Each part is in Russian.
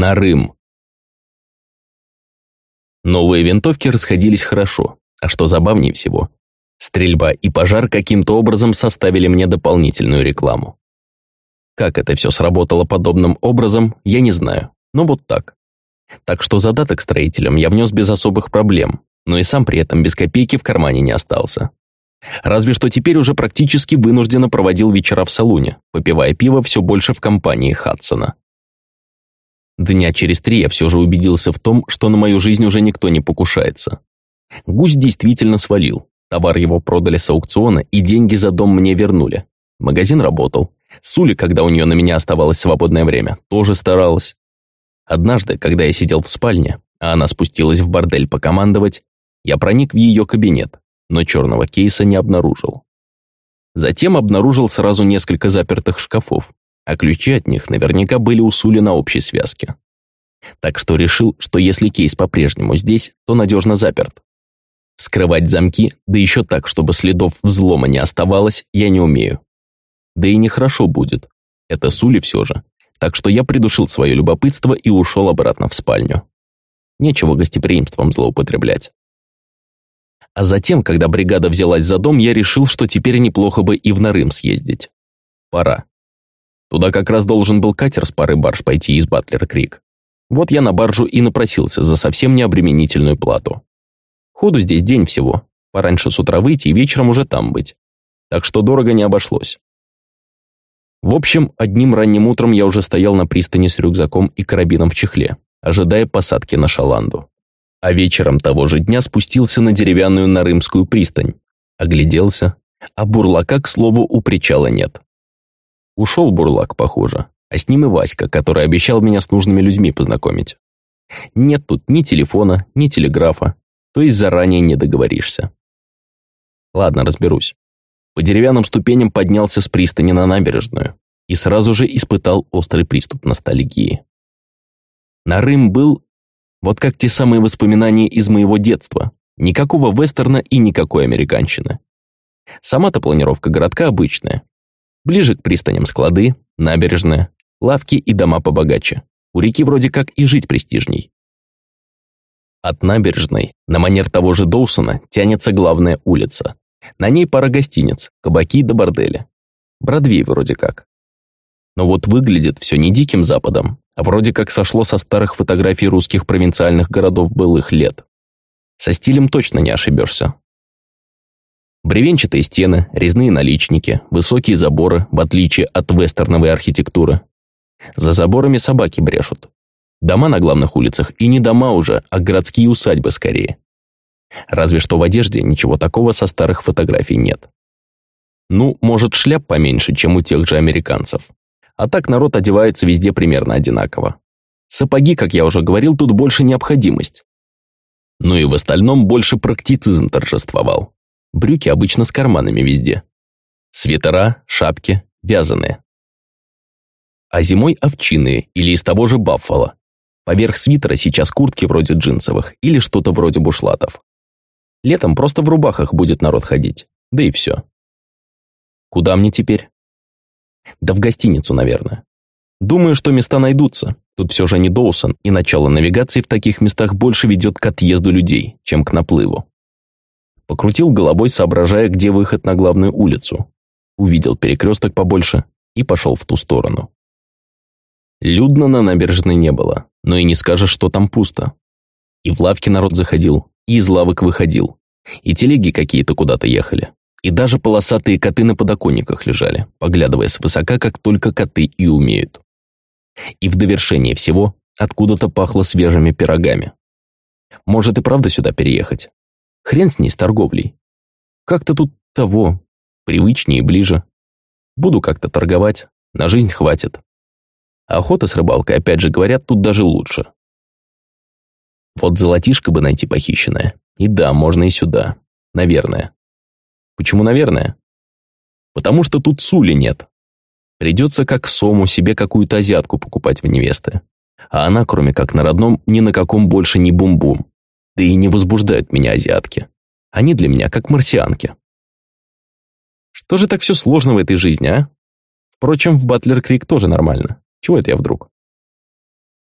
Нарым. Новые винтовки расходились хорошо, а что забавнее всего, стрельба и пожар каким-то образом составили мне дополнительную рекламу. Как это все сработало подобным образом, я не знаю, но вот так. Так что задаток строителям я внес без особых проблем, но и сам при этом без копейки в кармане не остался. Разве что теперь уже практически вынужденно проводил вечера в салуне, попивая пиво все больше в компании Хадсона. Дня через три я все же убедился в том, что на мою жизнь уже никто не покушается. Гусь действительно свалил. Товар его продали с аукциона, и деньги за дом мне вернули. Магазин работал. Сули, когда у нее на меня оставалось свободное время, тоже старалась. Однажды, когда я сидел в спальне, а она спустилась в бордель покомандовать, я проник в ее кабинет, но черного кейса не обнаружил. Затем обнаружил сразу несколько запертых шкафов, а ключи от них наверняка были у Сули на общей связке. Так что решил, что если кейс по-прежнему здесь, то надежно заперт. Скрывать замки, да еще так, чтобы следов взлома не оставалось, я не умею. Да и нехорошо будет. Это Сули все же. Так что я придушил свое любопытство и ушел обратно в спальню. Нечего гостеприимством злоупотреблять. А затем, когда бригада взялась за дом, я решил, что теперь неплохо бы и в Нарым съездить. Пора. Туда как раз должен был катер с парой барж пойти из Батлер Крик. Вот я на баржу и напросился за совсем необременительную плату. Ходу здесь день всего. Пораньше с утра выйти и вечером уже там быть. Так что дорого не обошлось. В общем, одним ранним утром я уже стоял на пристани с рюкзаком и карабином в чехле, ожидая посадки на шаланду. А вечером того же дня спустился на деревянную Нарымскую пристань. Огляделся, а бурлака, к слову, у причала нет. Ушел бурлак, похоже, а с ним и Васька, который обещал меня с нужными людьми познакомить. Нет тут ни телефона, ни телеграфа, то есть заранее не договоришься. Ладно, разберусь. По деревянным ступеням поднялся с пристани на набережную и сразу же испытал острый приступ ностальгии. Нарым был вот как те самые воспоминания из моего детства. Никакого вестерна и никакой американщины. Сама-то планировка городка обычная. Ближе к пристаням склады, набережная, лавки и дома побогаче. У реки вроде как и жить престижней. От набережной, на манер того же Доусона, тянется главная улица. На ней пара гостиниц, кабаки да бордели. Бродвей вроде как. Но вот выглядит все не диким западом, а вроде как сошло со старых фотографий русских провинциальных городов былых лет. Со стилем точно не ошибешься. Бревенчатые стены, резные наличники, высокие заборы, в отличие от вестерновой архитектуры. За заборами собаки брешут. Дома на главных улицах и не дома уже, а городские усадьбы скорее. Разве что в одежде ничего такого со старых фотографий нет. Ну, может, шляп поменьше, чем у тех же американцев. А так народ одевается везде примерно одинаково. Сапоги, как я уже говорил, тут больше необходимость. Ну и в остальном больше практицизм торжествовал. Брюки обычно с карманами везде. Свитера, шапки, вязаные. А зимой овчиные или из того же баффала. Поверх свитера сейчас куртки вроде джинсовых или что-то вроде бушлатов. Летом просто в рубахах будет народ ходить. Да и все. Куда мне теперь? Да в гостиницу, наверное. Думаю, что места найдутся. Тут все же не Доусон, и начало навигации в таких местах больше ведет к отъезду людей, чем к наплыву. Покрутил головой, соображая, где выход на главную улицу. Увидел перекресток побольше и пошел в ту сторону. Людно на набережной не было, но и не скажешь, что там пусто. И в лавки народ заходил, и из лавок выходил, и телеги какие-то куда-то ехали. И даже полосатые коты на подоконниках лежали, поглядывая свысока, как только коты и умеют. И в довершение всего откуда-то пахло свежими пирогами. Может и правда сюда переехать? Хрен с ней с торговлей. Как-то тут того, привычнее и ближе. Буду как-то торговать, на жизнь хватит. охота с рыбалкой, опять же говорят, тут даже лучше. Вот золотишко бы найти похищенное. И да, можно и сюда. Наверное. Почему «наверное»? Потому что тут сули нет. Придется как сому себе какую-то азиатку покупать в невесты. А она, кроме как на родном, ни на каком больше не бум-бум. Да и не возбуждают меня азиатки. Они для меня как марсианки. Что же так все сложно в этой жизни, а? Впрочем, в Батлер Крик тоже нормально. Чего это я вдруг?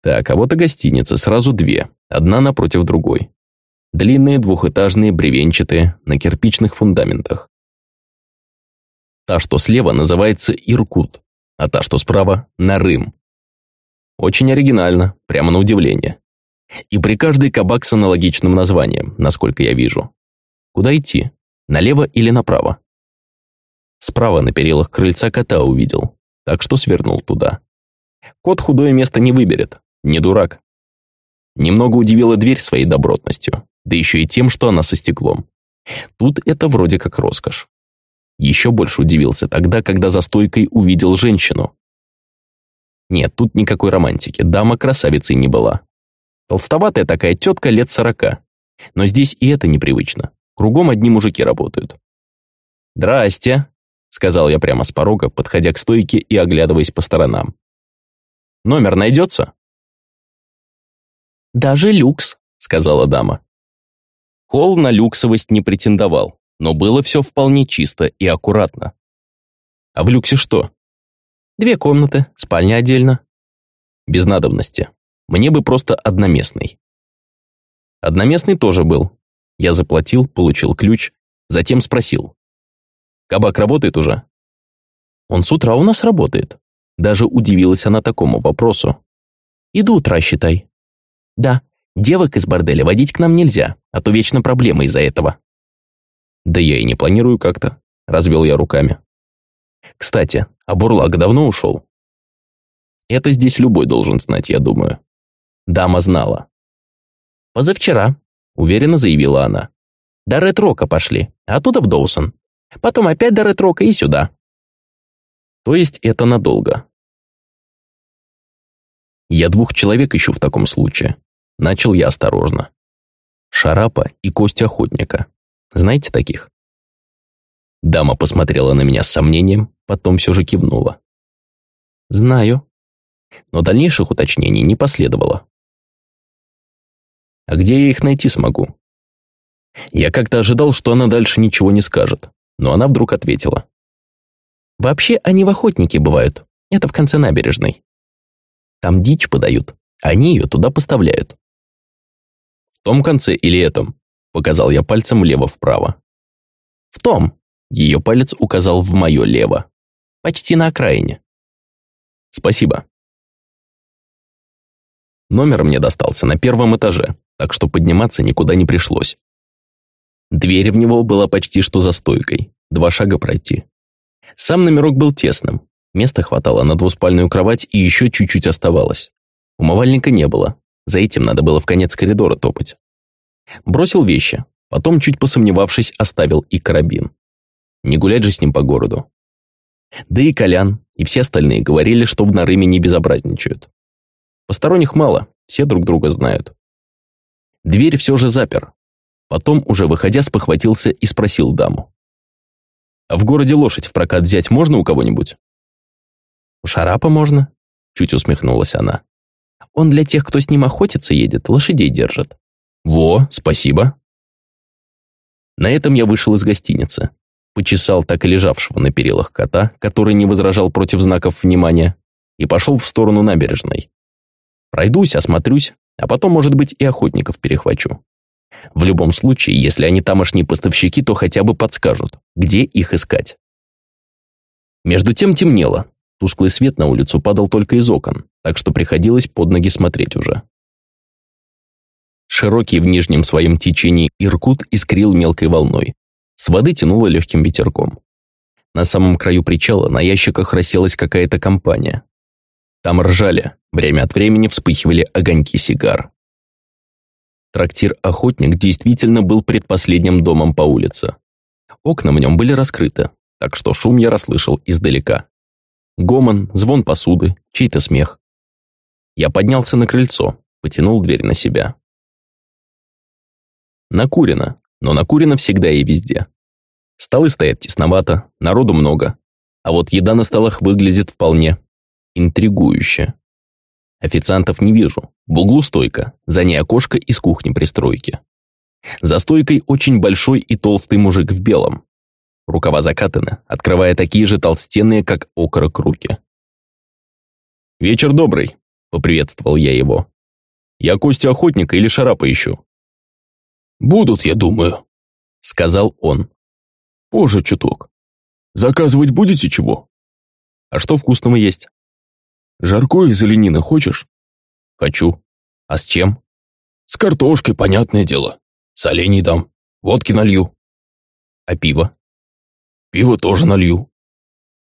Так, а вот и гостиницы, сразу две, одна напротив другой. Длинные, двухэтажные, бревенчатые, на кирпичных фундаментах. Та, что слева, называется Иркут, а та, что справа – Нарым. Очень оригинально, прямо на удивление. И при каждой кабак с аналогичным названием, насколько я вижу. Куда идти? Налево или направо? Справа на перилах крыльца кота увидел, так что свернул туда. Кот худое место не выберет, не дурак. Немного удивила дверь своей добротностью, да еще и тем, что она со стеклом. Тут это вроде как роскошь. Еще больше удивился тогда, когда за стойкой увидел женщину. Нет, тут никакой романтики, дама красавицей не была. Толстоватая такая тетка лет сорока. Но здесь и это непривычно. Кругом одни мужики работают. «Здрасте», — сказал я прямо с порога, подходя к стойке и оглядываясь по сторонам. «Номер найдется?» «Даже люкс», — сказала дама. Холл на люксовость не претендовал, но было все вполне чисто и аккуратно. А в люксе что? Две комнаты, спальня отдельно. Без надобности. Мне бы просто одноместный. Одноместный тоже был. Я заплатил, получил ключ, затем спросил. «Кабак работает уже?» «Он с утра у нас работает». Даже удивилась она такому вопросу. «И до утра, считай». «Да, девок из борделя водить к нам нельзя, а то вечно проблемы из-за этого». «Да я и не планирую как-то», — развел я руками. «Кстати, а Бурлак давно ушел?» «Это здесь любой должен знать, я думаю». Дама знала. «Позавчера», — уверенно заявила она. «До Ретрока пошли, оттуда в Доусон. Потом опять до Ретрока и сюда». То есть это надолго. Я двух человек ищу в таком случае. Начал я осторожно. Шарапа и Костя Охотника. Знаете таких? Дама посмотрела на меня с сомнением, потом все же кивнула. «Знаю». Но дальнейших уточнений не последовало. «А где я их найти смогу?» Я как-то ожидал, что она дальше ничего не скажет, но она вдруг ответила. «Вообще они в охотнике бывают, это в конце набережной. Там дичь подают, они ее туда поставляют». «В том конце или этом?» Показал я пальцем влево-вправо. «В том!» Ее палец указал в мое лево. Почти на окраине. «Спасибо». Номер мне достался на первом этаже, так что подниматься никуда не пришлось. Дверь в него была почти что за стойкой, два шага пройти. Сам номерок был тесным, места хватало на двуспальную кровать и еще чуть-чуть оставалось. Умывальника не было, за этим надо было в конец коридора топать. Бросил вещи, потом, чуть посомневавшись, оставил и карабин. Не гулять же с ним по городу. Да и Колян, и все остальные говорили, что в Нарыме не безобразничают. Посторонних мало, все друг друга знают. Дверь все же запер. Потом, уже выходя, спохватился и спросил даму. «А в городе лошадь в прокат взять можно у кого-нибудь?» «У Шарапа можно», — чуть усмехнулась она. «Он для тех, кто с ним охотится едет, лошадей держит. «Во, спасибо». На этом я вышел из гостиницы, почесал так и лежавшего на перилах кота, который не возражал против знаков внимания, и пошел в сторону набережной. Пройдусь, осмотрюсь, а потом, может быть, и охотников перехвачу. В любом случае, если они тамошние поставщики, то хотя бы подскажут, где их искать. Между тем темнело. Тусклый свет на улицу падал только из окон, так что приходилось под ноги смотреть уже. Широкий в нижнем своем течении Иркут искрил мелкой волной. С воды тянуло легким ветерком. На самом краю причала на ящиках расселась какая-то компания. Там ржали, время от времени вспыхивали огоньки сигар. Трактир «Охотник» действительно был предпоследним домом по улице. Окна в нем были раскрыты, так что шум я расслышал издалека. Гомон, звон посуды, чей-то смех. Я поднялся на крыльцо, потянул дверь на себя. Накурено, но накурено всегда и везде. Столы стоят тесновато, народу много, а вот еда на столах выглядит вполне интригующе. Официантов не вижу, в углу стойка, за ней окошко из кухни пристройки. За стойкой очень большой и толстый мужик в белом. Рукава закатаны, открывая такие же толстенные, как окорок руки. «Вечер добрый», поприветствовал я его. «Я Костю Охотника или Шарапа ищу». «Будут, я думаю», — сказал он. «Позже чуток. Заказывать будете чего?» «А что вкусного есть?» «Жаркое из оленины хочешь?» «Хочу. А с чем?» «С картошкой, понятное дело. С оленей дам. Водки налью». «А пиво?» «Пиво тоже налью.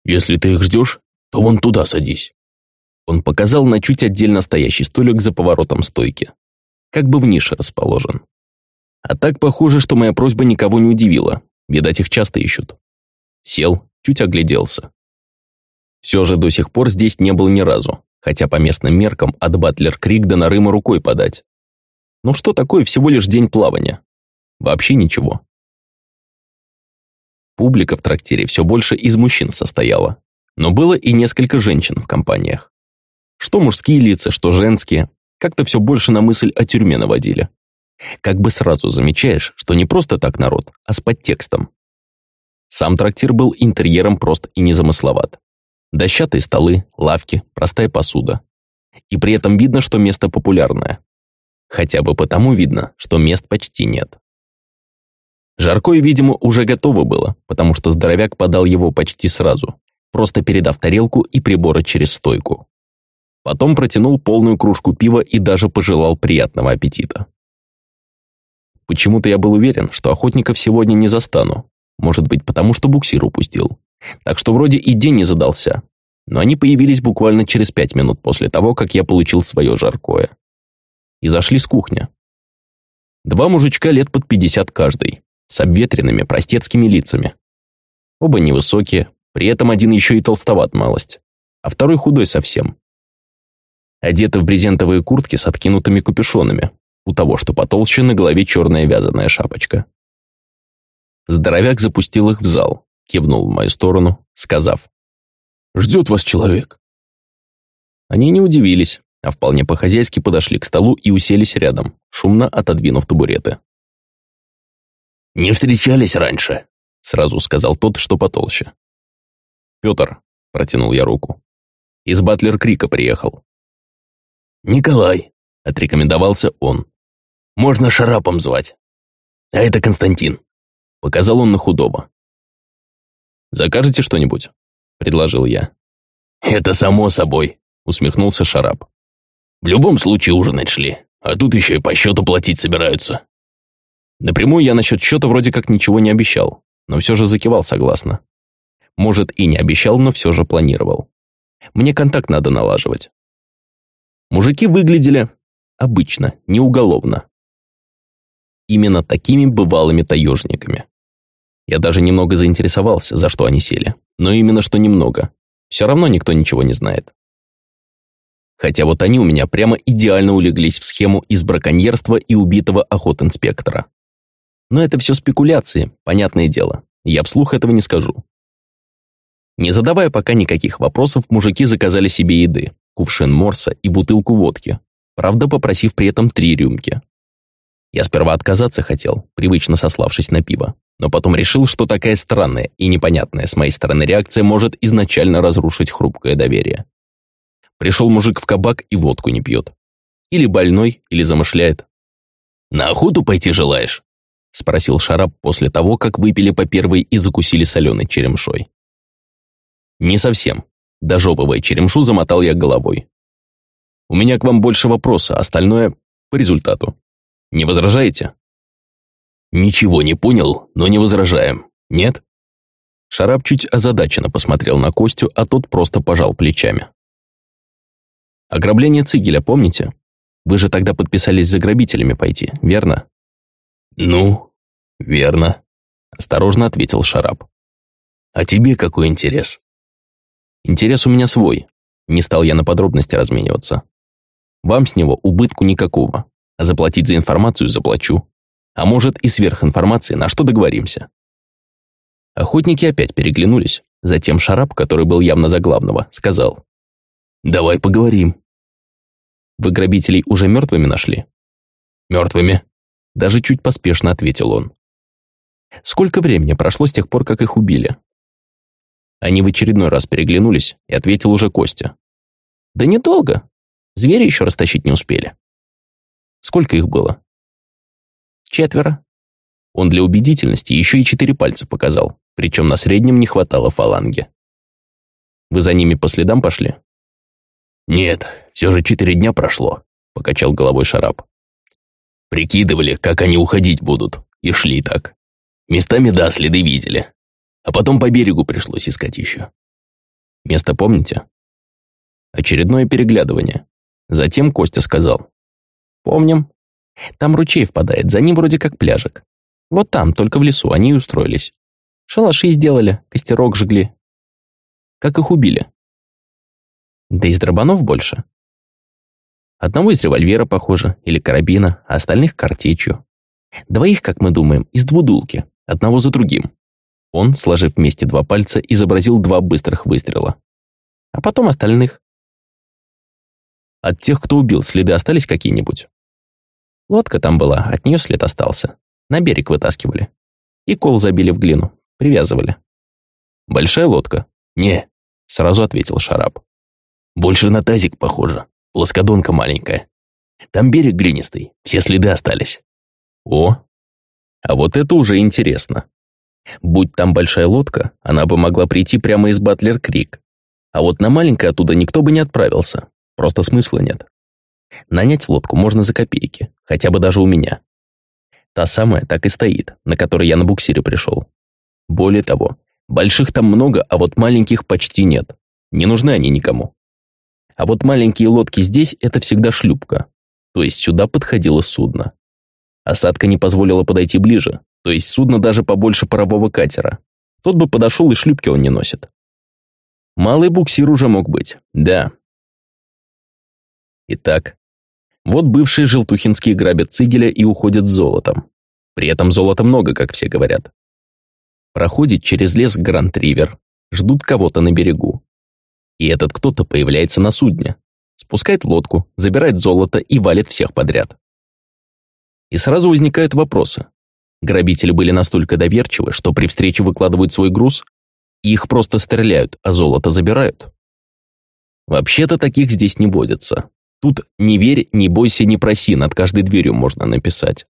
Если ты их ждешь, то вон туда садись». Он показал на чуть отдельно стоящий столик за поворотом стойки. Как бы в нише расположен. А так похоже, что моя просьба никого не удивила. Видать, их часто ищут. Сел, чуть огляделся. Все же до сих пор здесь не был ни разу, хотя по местным меркам от Батлер-Крик до Нарыма рукой подать. Ну что такое всего лишь день плавания? Вообще ничего. Публика в трактире все больше из мужчин состояла, но было и несколько женщин в компаниях. Что мужские лица, что женские, как-то все больше на мысль о тюрьме наводили. Как бы сразу замечаешь, что не просто так народ, а с подтекстом. Сам трактир был интерьером прост и незамысловат. Дощатые столы, лавки, простая посуда. И при этом видно, что место популярное. Хотя бы потому видно, что мест почти нет. Жаркое, видимо, уже готово было, потому что здоровяк подал его почти сразу, просто передав тарелку и приборы через стойку. Потом протянул полную кружку пива и даже пожелал приятного аппетита. Почему-то я был уверен, что охотников сегодня не застану. Может быть, потому что буксир упустил. Так что вроде и день не задался. Но они появились буквально через пять минут после того, как я получил свое жаркое. И зашли с кухни. Два мужичка лет под пятьдесят каждый, с обветренными простецкими лицами. Оба невысокие, при этом один еще и толстоват малость, а второй худой совсем, одеты в брезентовые куртки с откинутыми капюшонами, у того, что потолще, на голове черная вязаная шапочка. Здоровяк запустил их в зал, кивнул в мою сторону, сказав «Ждет вас человек». Они не удивились, а вполне по-хозяйски подошли к столу и уселись рядом, шумно отодвинув табуреты. «Не встречались раньше», — сразу сказал тот, что потолще. «Петр», — протянул я руку, — «из Батлер-Крика приехал». «Николай», — отрекомендовался он. «Можно Шарапом звать. А это Константин», — показал он на худого. «Закажете что-нибудь?» — предложил я. «Это само собой», — усмехнулся Шарап. «В любом случае ужинать шли, а тут еще и по счету платить собираются». Напрямую я насчет счета вроде как ничего не обещал, но все же закивал согласно. Может, и не обещал, но все же планировал. Мне контакт надо налаживать. Мужики выглядели обычно, не уголовно. Именно такими бывалыми таежниками. Я даже немного заинтересовался, за что они сели. Но именно что немного. Все равно никто ничего не знает. Хотя вот они у меня прямо идеально улеглись в схему из браконьерства и убитого охотинспектора. Но это все спекуляции, понятное дело. Я вслух этого не скажу. Не задавая пока никаких вопросов, мужики заказали себе еды кувшин морса и бутылку водки, правда попросив при этом три рюмки. Я сперва отказаться хотел, привычно сославшись на пиво, но потом решил, что такая странная и непонятная с моей стороны реакция может изначально разрушить хрупкое доверие. Пришел мужик в кабак и водку не пьет. Или больной, или замышляет. «На охоту пойти желаешь?» — спросил Шарап после того, как выпили по первой и закусили соленой черемшой. «Не совсем», Дожевывая черемшу, замотал я головой. «У меня к вам больше вопроса, остальное по результату. Не возражаете?» «Ничего не понял, но не возражаем. Нет?» Шарап чуть озадаченно посмотрел на Костю, а тот просто пожал плечами. «Ограбление Цигеля, помните? Вы же тогда подписались за грабителями пойти, верно?» «Ну, верно», – осторожно ответил Шарап. «А тебе какой интерес?» Интерес у меня свой. Не стал я на подробности размениваться. Вам с него убытку никакого. А заплатить за информацию заплачу. А может и сверх информации, на что договоримся. Охотники опять переглянулись. Затем Шарап, который был явно за главного, сказал. «Давай поговорим». «Вы грабителей уже мертвыми нашли?» «Мертвыми», — даже чуть поспешно ответил он. «Сколько времени прошло с тех пор, как их убили?» Они в очередной раз переглянулись, и ответил уже Костя. «Да недолго. Звери еще растащить не успели. Сколько их было? Четверо. Он для убедительности еще и четыре пальца показал, причем на среднем не хватало фаланги. Вы за ними по следам пошли? Нет, все же четыре дня прошло, покачал головой Шарап. Прикидывали, как они уходить будут, и шли так. Местами, да, следы видели. А потом по берегу пришлось искать еще. Место помните? Очередное переглядывание. Затем Костя сказал. Помним. Там ручей впадает, за ним вроде как пляжик. Вот там, только в лесу, они и устроились. Шалаши сделали, костерок жгли. Как их убили? Да из дробанов больше. Одного из револьвера, похоже, или карабина, а остальных картечью. Двоих, как мы думаем, из двудулки, одного за другим. Он, сложив вместе два пальца, изобразил два быстрых выстрела. А потом остальных. От тех, кто убил, следы остались какие-нибудь? Лодка там была, от нее след остался. На берег вытаскивали. И кол забили в глину, привязывали. Большая лодка? Не, сразу ответил Шарап. Больше на тазик похоже. Плоскодонка маленькая. Там берег глинистый, все следы остались. О, а вот это уже интересно. Будь там большая лодка, она бы могла прийти прямо из Батлер-Крик. А вот на маленькой оттуда никто бы не отправился. Просто смысла нет. Нанять лодку можно за копейки, хотя бы даже у меня. Та самая так и стоит, на которой я на буксире пришел. Более того, больших там много, а вот маленьких почти нет. Не нужны они никому. А вот маленькие лодки здесь – это всегда шлюпка. То есть сюда подходило судно. Осадка не позволила подойти ближе, то есть судно даже побольше парового катера. Тот бы подошел, и шлюпки он не носит. Малый буксир уже мог быть, да. Итак, вот бывшие желтухинские грабят цигеля и уходят с золотом. При этом золота много, как все говорят. Проходит через лес Гранд-Ривер, ждут кого-то на берегу. И этот кто-то появляется на судне, спускает лодку, забирает золото и валит всех подряд. И сразу возникают вопросы. Грабители были настолько доверчивы, что при встрече выкладывают свой груз, и их просто стреляют, а золото забирают. Вообще-то таких здесь не водится. Тут «не верь, не бойся, не проси» над каждой дверью можно написать.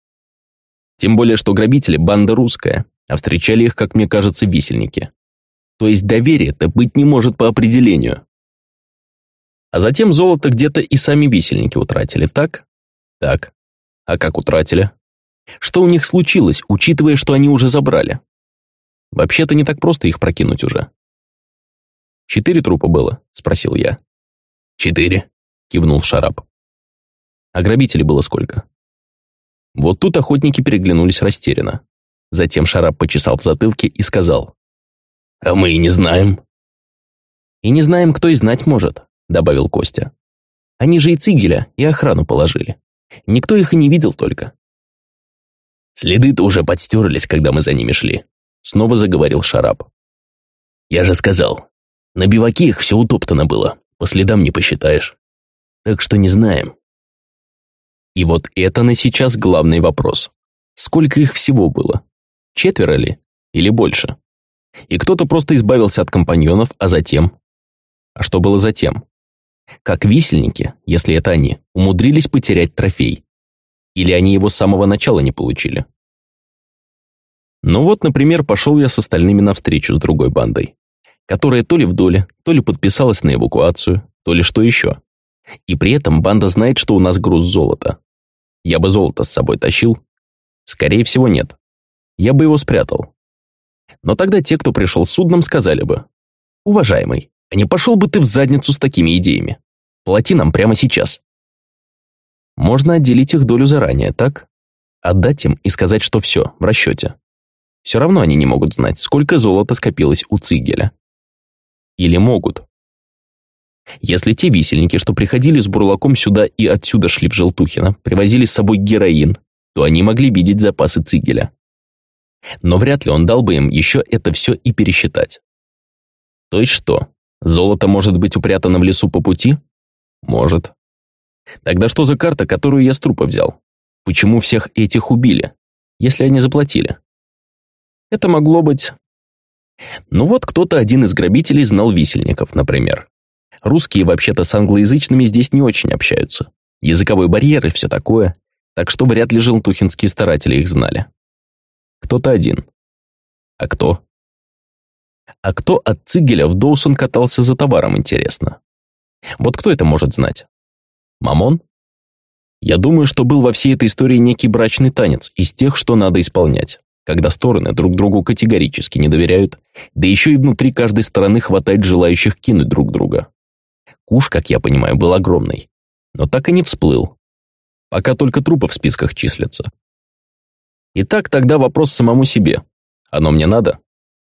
Тем более, что грабители – банда русская, а встречали их, как мне кажется, висельники. То есть доверия-то быть не может по определению. А затем золото где-то и сами висельники утратили, так? Так. А как утратили? Что у них случилось, учитывая, что они уже забрали? Вообще-то не так просто их прокинуть уже. «Четыре трупа было?» – спросил я. «Четыре», – кивнул Шарап. «А грабителей было сколько?» Вот тут охотники переглянулись растерянно. Затем Шарап почесал в затылке и сказал. «А мы и не знаем». «И не знаем, кто и знать может», – добавил Костя. «Они же и Цигеля, и охрану положили. Никто их и не видел только». «Следы-то уже подстерлись, когда мы за ними шли», – снова заговорил Шарап. «Я же сказал, на биваке их все утоптано было, по следам не посчитаешь. Так что не знаем». И вот это на сейчас главный вопрос. Сколько их всего было? Четверо ли? Или больше? И кто-то просто избавился от компаньонов, а затем... А что было затем? Как висельники, если это они, умудрились потерять трофей. Или они его с самого начала не получили? Ну вот, например, пошел я с остальными навстречу с другой бандой, которая то ли в доле, то ли подписалась на эвакуацию, то ли что еще. И при этом банда знает, что у нас груз золота. Я бы золото с собой тащил? Скорее всего, нет. Я бы его спрятал. Но тогда те, кто пришел с судном, сказали бы, «Уважаемый, а не пошел бы ты в задницу с такими идеями? Плати нам прямо сейчас». Можно отделить их долю заранее, так? Отдать им и сказать, что все, в расчете. Все равно они не могут знать, сколько золота скопилось у Цигеля. Или могут. Если те висельники, что приходили с бурлаком сюда и отсюда шли в Желтухино, привозили с собой героин, то они могли видеть запасы Цигеля. Но вряд ли он дал бы им еще это все и пересчитать. То есть что, золото может быть упрятано в лесу по пути? Может. Тогда что за карта, которую я с трупа взял? Почему всех этих убили, если они заплатили? Это могло быть... Ну вот кто-то один из грабителей знал висельников, например. Русские вообще-то с англоязычными здесь не очень общаются. Языковой барьер и все такое. Так что вряд ли желтухинские старатели их знали. Кто-то один. А кто? А кто от Цигеля в Доусон катался за товаром, интересно? Вот кто это может знать? Мамон? Я думаю, что был во всей этой истории некий брачный танец из тех, что надо исполнять, когда стороны друг другу категорически не доверяют, да еще и внутри каждой стороны хватает желающих кинуть друг друга. Куш, как я понимаю, был огромный, но так и не всплыл. Пока только трупы в списках числятся. Итак, тогда вопрос самому себе. Оно мне надо?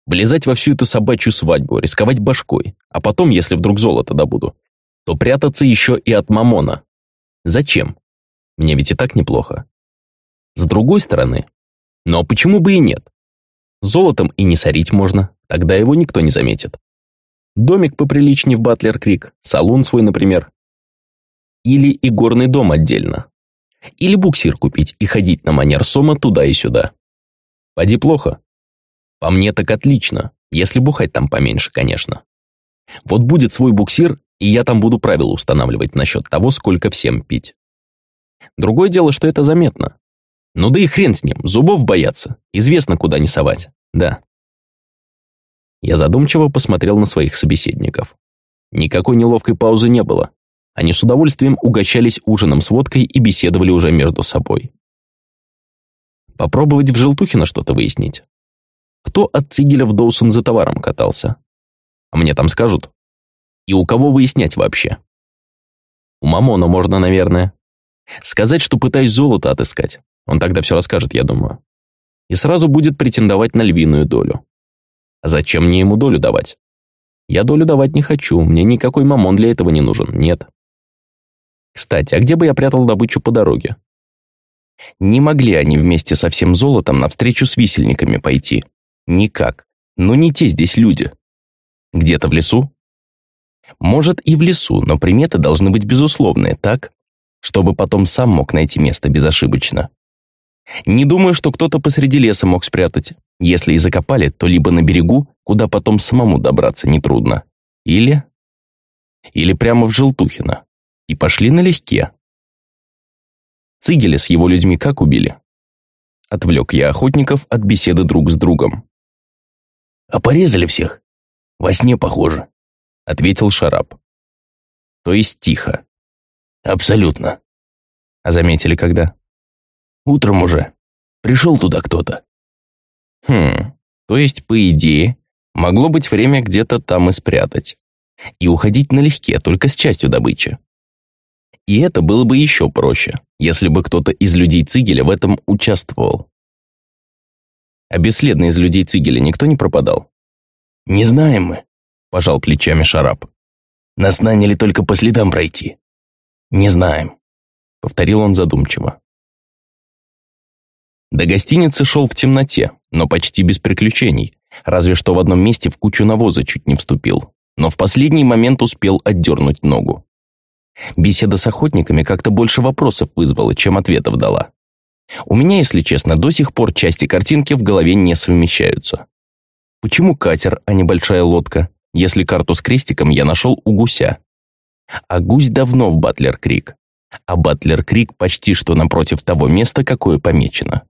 Влезать во всю эту собачью свадьбу, рисковать башкой, а потом, если вдруг золото добуду, то прятаться еще и от мамона. Зачем? Мне ведь и так неплохо. С другой стороны, но почему бы и нет? Золотом и не сорить можно, тогда его никто не заметит. Домик поприличнее в Батлер-Крик, салон свой, например. Или и горный дом отдельно. Или буксир купить и ходить на манер сома туда и сюда. Поди плохо. По мне так отлично, если бухать там поменьше, конечно. Вот будет свой буксир, и я там буду правила устанавливать насчет того, сколько всем пить. Другое дело, что это заметно. Ну да и хрен с ним, зубов бояться. Известно, куда не совать. Да. Я задумчиво посмотрел на своих собеседников. Никакой неловкой паузы не было. Они с удовольствием угощались ужином с водкой и беседовали уже между собой. Попробовать в Желтухино что-то выяснить. Кто от Цигеля в Доусон за товаром катался? А мне там скажут. И у кого выяснять вообще? У Мамона можно, наверное. Сказать, что пытаюсь золото отыскать. Он тогда все расскажет, я думаю. И сразу будет претендовать на львиную долю. Зачем мне ему долю давать? Я долю давать не хочу, мне никакой мамон для этого не нужен, нет. Кстати, а где бы я прятал добычу по дороге? Не могли они вместе со всем золотом навстречу с висельниками пойти. Никак. Но не те здесь люди. Где-то в лесу? Может и в лесу, но приметы должны быть безусловные, так? чтобы потом сам мог найти место безошибочно. Не думаю, что кто-то посреди леса мог спрятать. Если и закопали, то либо на берегу, куда потом самому добраться нетрудно, или... Или прямо в Желтухино. И пошли налегке. Цигеля с его людьми как убили? Отвлек я охотников от беседы друг с другом. «А порезали всех? Во сне похоже», — ответил Шарап. То есть тихо. Абсолютно. А заметили когда? Утром уже. Пришел туда кто-то. Хм, то есть, по идее, могло быть время где-то там и спрятать. И уходить налегке, только с частью добычи. И это было бы еще проще, если бы кто-то из людей Цигеля в этом участвовал. А бесследно из людей Цигеля никто не пропадал? «Не знаем мы», – пожал плечами Шарап. «Нас наняли только по следам пройти. «Не знаем», — повторил он задумчиво. До гостиницы шел в темноте, но почти без приключений, разве что в одном месте в кучу навоза чуть не вступил, но в последний момент успел отдернуть ногу. Беседа с охотниками как-то больше вопросов вызвала, чем ответов дала. У меня, если честно, до сих пор части картинки в голове не совмещаются. Почему катер, а не большая лодка, если карту с крестиком я нашел у гуся? А гусь давно в Батлер-Крик. А Батлер-Крик почти что напротив того места, какое помечено.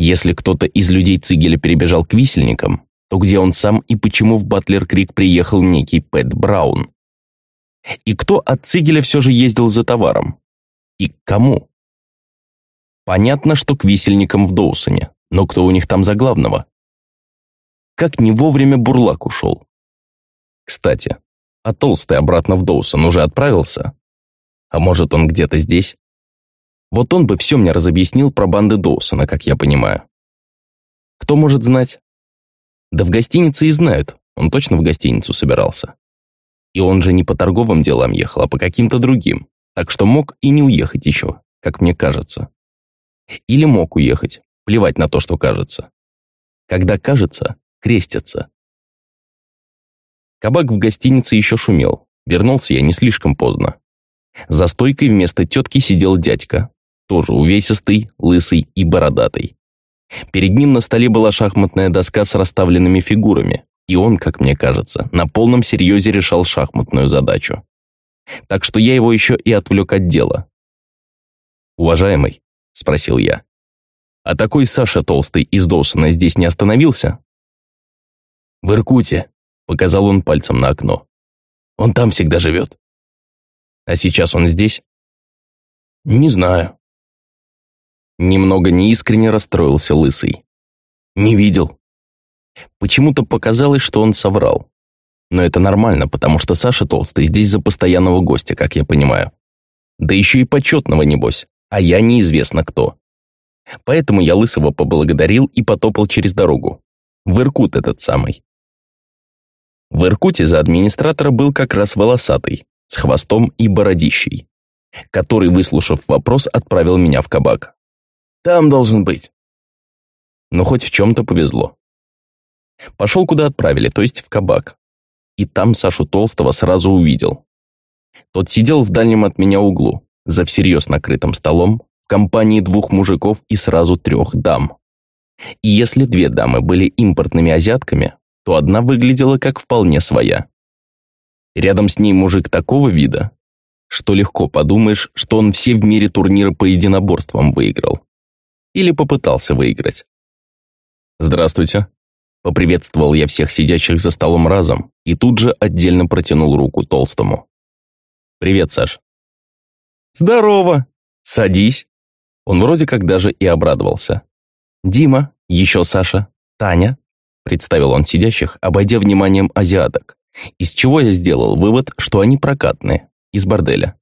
Если кто-то из людей Цигеля перебежал к висельникам, то где он сам и почему в Батлер-Крик приехал некий Пэт Браун? И кто от Цигеля все же ездил за товаром? И к кому? Понятно, что к висельникам в Доусоне, но кто у них там за главного? Как не вовремя Бурлак ушел. Кстати, а Толстый обратно в Доусон уже отправился? А может, он где-то здесь? Вот он бы все мне разобъяснил про банды Доусона, как я понимаю. Кто может знать? Да в гостинице и знают, он точно в гостиницу собирался. И он же не по торговым делам ехал, а по каким-то другим, так что мог и не уехать еще, как мне кажется. Или мог уехать, плевать на то, что кажется. Когда кажется, крестятся. Кабак в гостинице еще шумел. Вернулся я не слишком поздно. За стойкой вместо тетки сидел дядька. Тоже увесистый, лысый и бородатый. Перед ним на столе была шахматная доска с расставленными фигурами, И он, как мне кажется, на полном серьезе решал шахматную задачу. Так что я его еще и отвлек от дела. «Уважаемый», — спросил я, — «а такой Саша Толстый из Доусона здесь не остановился?» «В Иркуте», — показал он пальцем на окно. «Он там всегда живет». «А сейчас он здесь?» «Не знаю». Немного неискренне расстроился Лысый. «Не видел». Почему-то показалось, что он соврал. Но это нормально, потому что Саша Толстый здесь за постоянного гостя, как я понимаю. Да еще и почетного, небось, а я неизвестно кто. Поэтому я Лысого поблагодарил и потопал через дорогу. В Иркут этот самый. В Иркуте за администратора был как раз волосатый, с хвостом и бородищей, который, выслушав вопрос, отправил меня в кабак. «Там должен быть». Но хоть в чем-то повезло. Пошел, куда отправили, то есть в кабак. И там Сашу Толстого сразу увидел. Тот сидел в дальнем от меня углу, за всерьез накрытым столом, в компании двух мужиков и сразу трех дам. И если две дамы были импортными азиатками, то одна выглядела как вполне своя. Рядом с ней мужик такого вида, что легко подумаешь, что он все в мире турниры по единоборствам выиграл. Или попытался выиграть. «Здравствуйте», Поприветствовал я всех сидящих за столом разом и тут же отдельно протянул руку Толстому. «Привет, Саш». «Здорово! Садись!» Он вроде как даже и обрадовался. «Дима, еще Саша, Таня», представил он сидящих, обойдя вниманием азиаток, из чего я сделал вывод, что они прокатные, из борделя.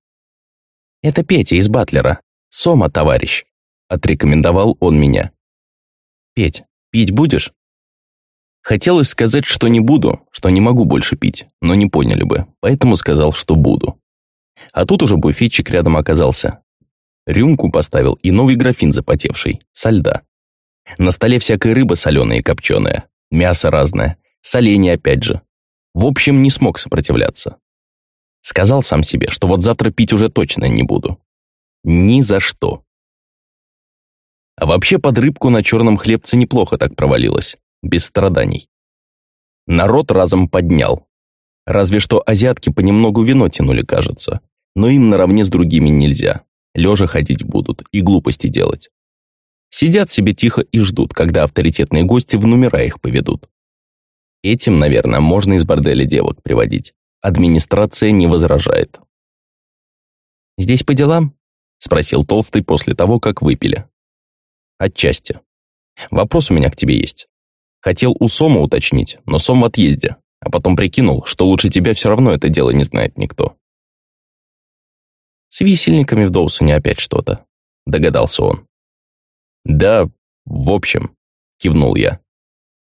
«Это Петя из Батлера, Сома, товарищ», отрекомендовал он меня. «Петь, пить будешь?» Хотелось сказать, что не буду, что не могу больше пить, но не поняли бы, поэтому сказал, что буду. А тут уже буфетчик рядом оказался. Рюмку поставил и новый графин запотевший, со льда. На столе всякая рыба соленая и копченая, мясо разное, соленья опять же. В общем, не смог сопротивляться. Сказал сам себе, что вот завтра пить уже точно не буду. Ни за что. А вообще под рыбку на черном хлебце неплохо так провалилось без страданий. Народ разом поднял. Разве что азиатки понемногу вино тянули, кажется. Но им наравне с другими нельзя. Лежа ходить будут и глупости делать. Сидят себе тихо и ждут, когда авторитетные гости в номера их поведут. Этим, наверное, можно из борделя девок приводить. Администрация не возражает. «Здесь по делам?» – спросил Толстый после того, как выпили. «Отчасти. Вопрос у меня к тебе есть. Хотел у Сома уточнить, но Сом в отъезде, а потом прикинул, что лучше тебя все равно это дело не знает никто. С висельниками в Доусоне опять что-то, догадался он. Да, в общем, кивнул я.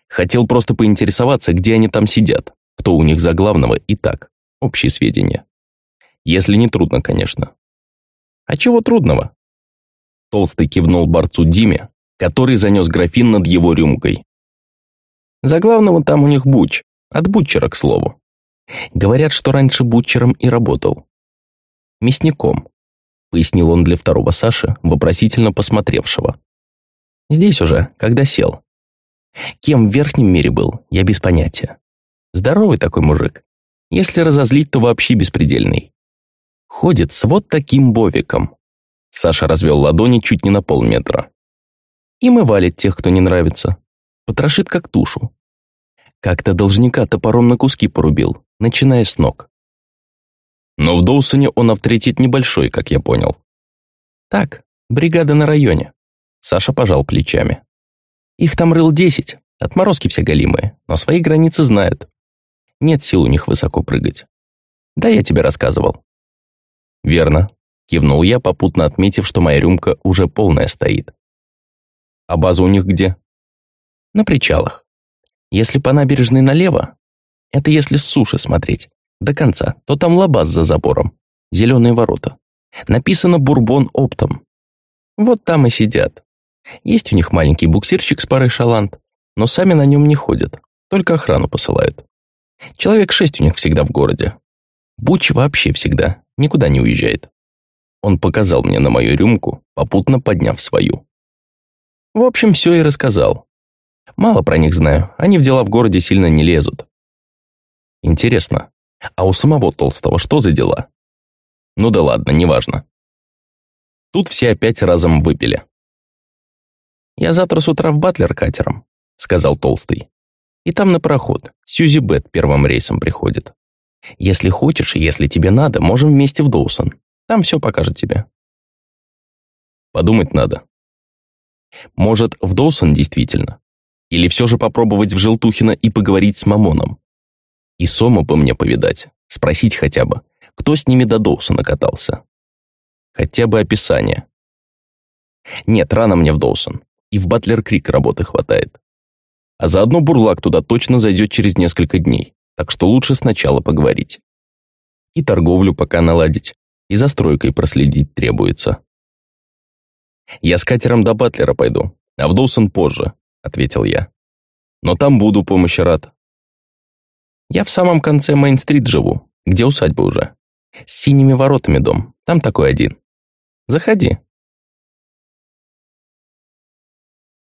Хотел просто поинтересоваться, где они там сидят, кто у них за главного и так, общие сведения. Если не трудно, конечно. А чего трудного? Толстый кивнул борцу Диме, который занес графин над его рюмкой, за главного там у них Буч, от Бутчера, к слову. Говорят, что раньше Бутчером и работал. Мясником, пояснил он для второго Саши, вопросительно посмотревшего. Здесь уже, когда сел. Кем в верхнем мире был, я без понятия. Здоровый такой мужик. Если разозлить, то вообще беспредельный. Ходит с вот таким бовиком. Саша развел ладони чуть не на полметра. Им и валит тех, кто не нравится потрошит как тушу. Как-то должника топором на куски порубил, начиная с ног. Но в Доусоне он авторитет небольшой, как я понял. Так, бригада на районе. Саша пожал плечами. Их там рыл десять, отморозки все голимые, но свои границы знают. Нет сил у них высоко прыгать. Да, я тебе рассказывал. Верно, кивнул я, попутно отметив, что моя рюмка уже полная стоит. А база у них где? на причалах. Если по набережной налево, это если с суши смотреть, до конца, то там лабаз за забором, зеленые ворота. Написано «Бурбон оптом». Вот там и сидят. Есть у них маленький буксирчик с парой шаланд, но сами на нем не ходят, только охрану посылают. Человек шесть у них всегда в городе. Буч вообще всегда, никуда не уезжает. Он показал мне на мою рюмку, попутно подняв свою. В общем, все и рассказал. Мало про них знаю, они в дела в городе сильно не лезут. Интересно, а у самого Толстого что за дела? Ну да ладно, неважно. Тут все опять разом выпили. «Я завтра с утра в Батлер катером», — сказал Толстый. «И там на пароход. Сьюзи Бет первым рейсом приходит. Если хочешь если тебе надо, можем вместе в Доусон. Там все покажет тебе». Подумать надо. Может, в Доусон действительно? Или все же попробовать в Желтухино и поговорить с Мамоном? И Сому бы мне повидать, спросить хотя бы, кто с ними до Доусона катался. Хотя бы описание. Нет, рано мне в Доусон. И в Батлер-Крик работы хватает. А заодно Бурлак туда точно зайдет через несколько дней, так что лучше сначала поговорить. И торговлю пока наладить, и за стройкой проследить требуется. «Я с катером до Батлера пойду, а в Доусон позже», — ответил я. «Но там буду помощи рад». «Я в самом конце Мейн-стрит живу, где усадьба уже. С синими воротами дом, там такой один. Заходи».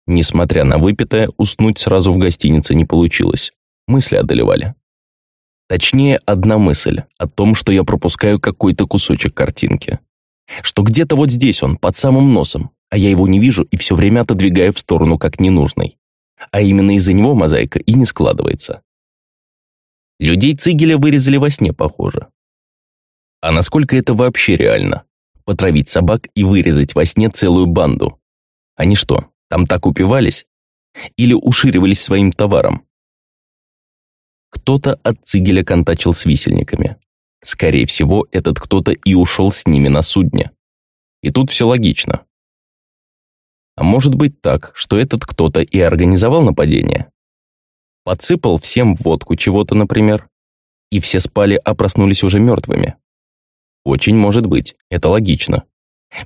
Несмотря на выпитое, уснуть сразу в гостинице не получилось. Мысли одолевали. Точнее, одна мысль о том, что я пропускаю какой-то кусочек картинки. Что где-то вот здесь он, под самым носом, а я его не вижу и все время отодвигаю в сторону как ненужный. А именно из-за него мозаика и не складывается. Людей Цигеля вырезали во сне, похоже. А насколько это вообще реально? Потравить собак и вырезать во сне целую банду? Они что, там так упивались? Или уширивались своим товаром? Кто-то от Цигеля контачил с висельниками. Скорее всего, этот кто-то и ушел с ними на судне. И тут все логично. А может быть так, что этот кто-то и организовал нападение? Подсыпал всем водку чего-то, например, и все спали, а проснулись уже мертвыми. Очень может быть, это логично.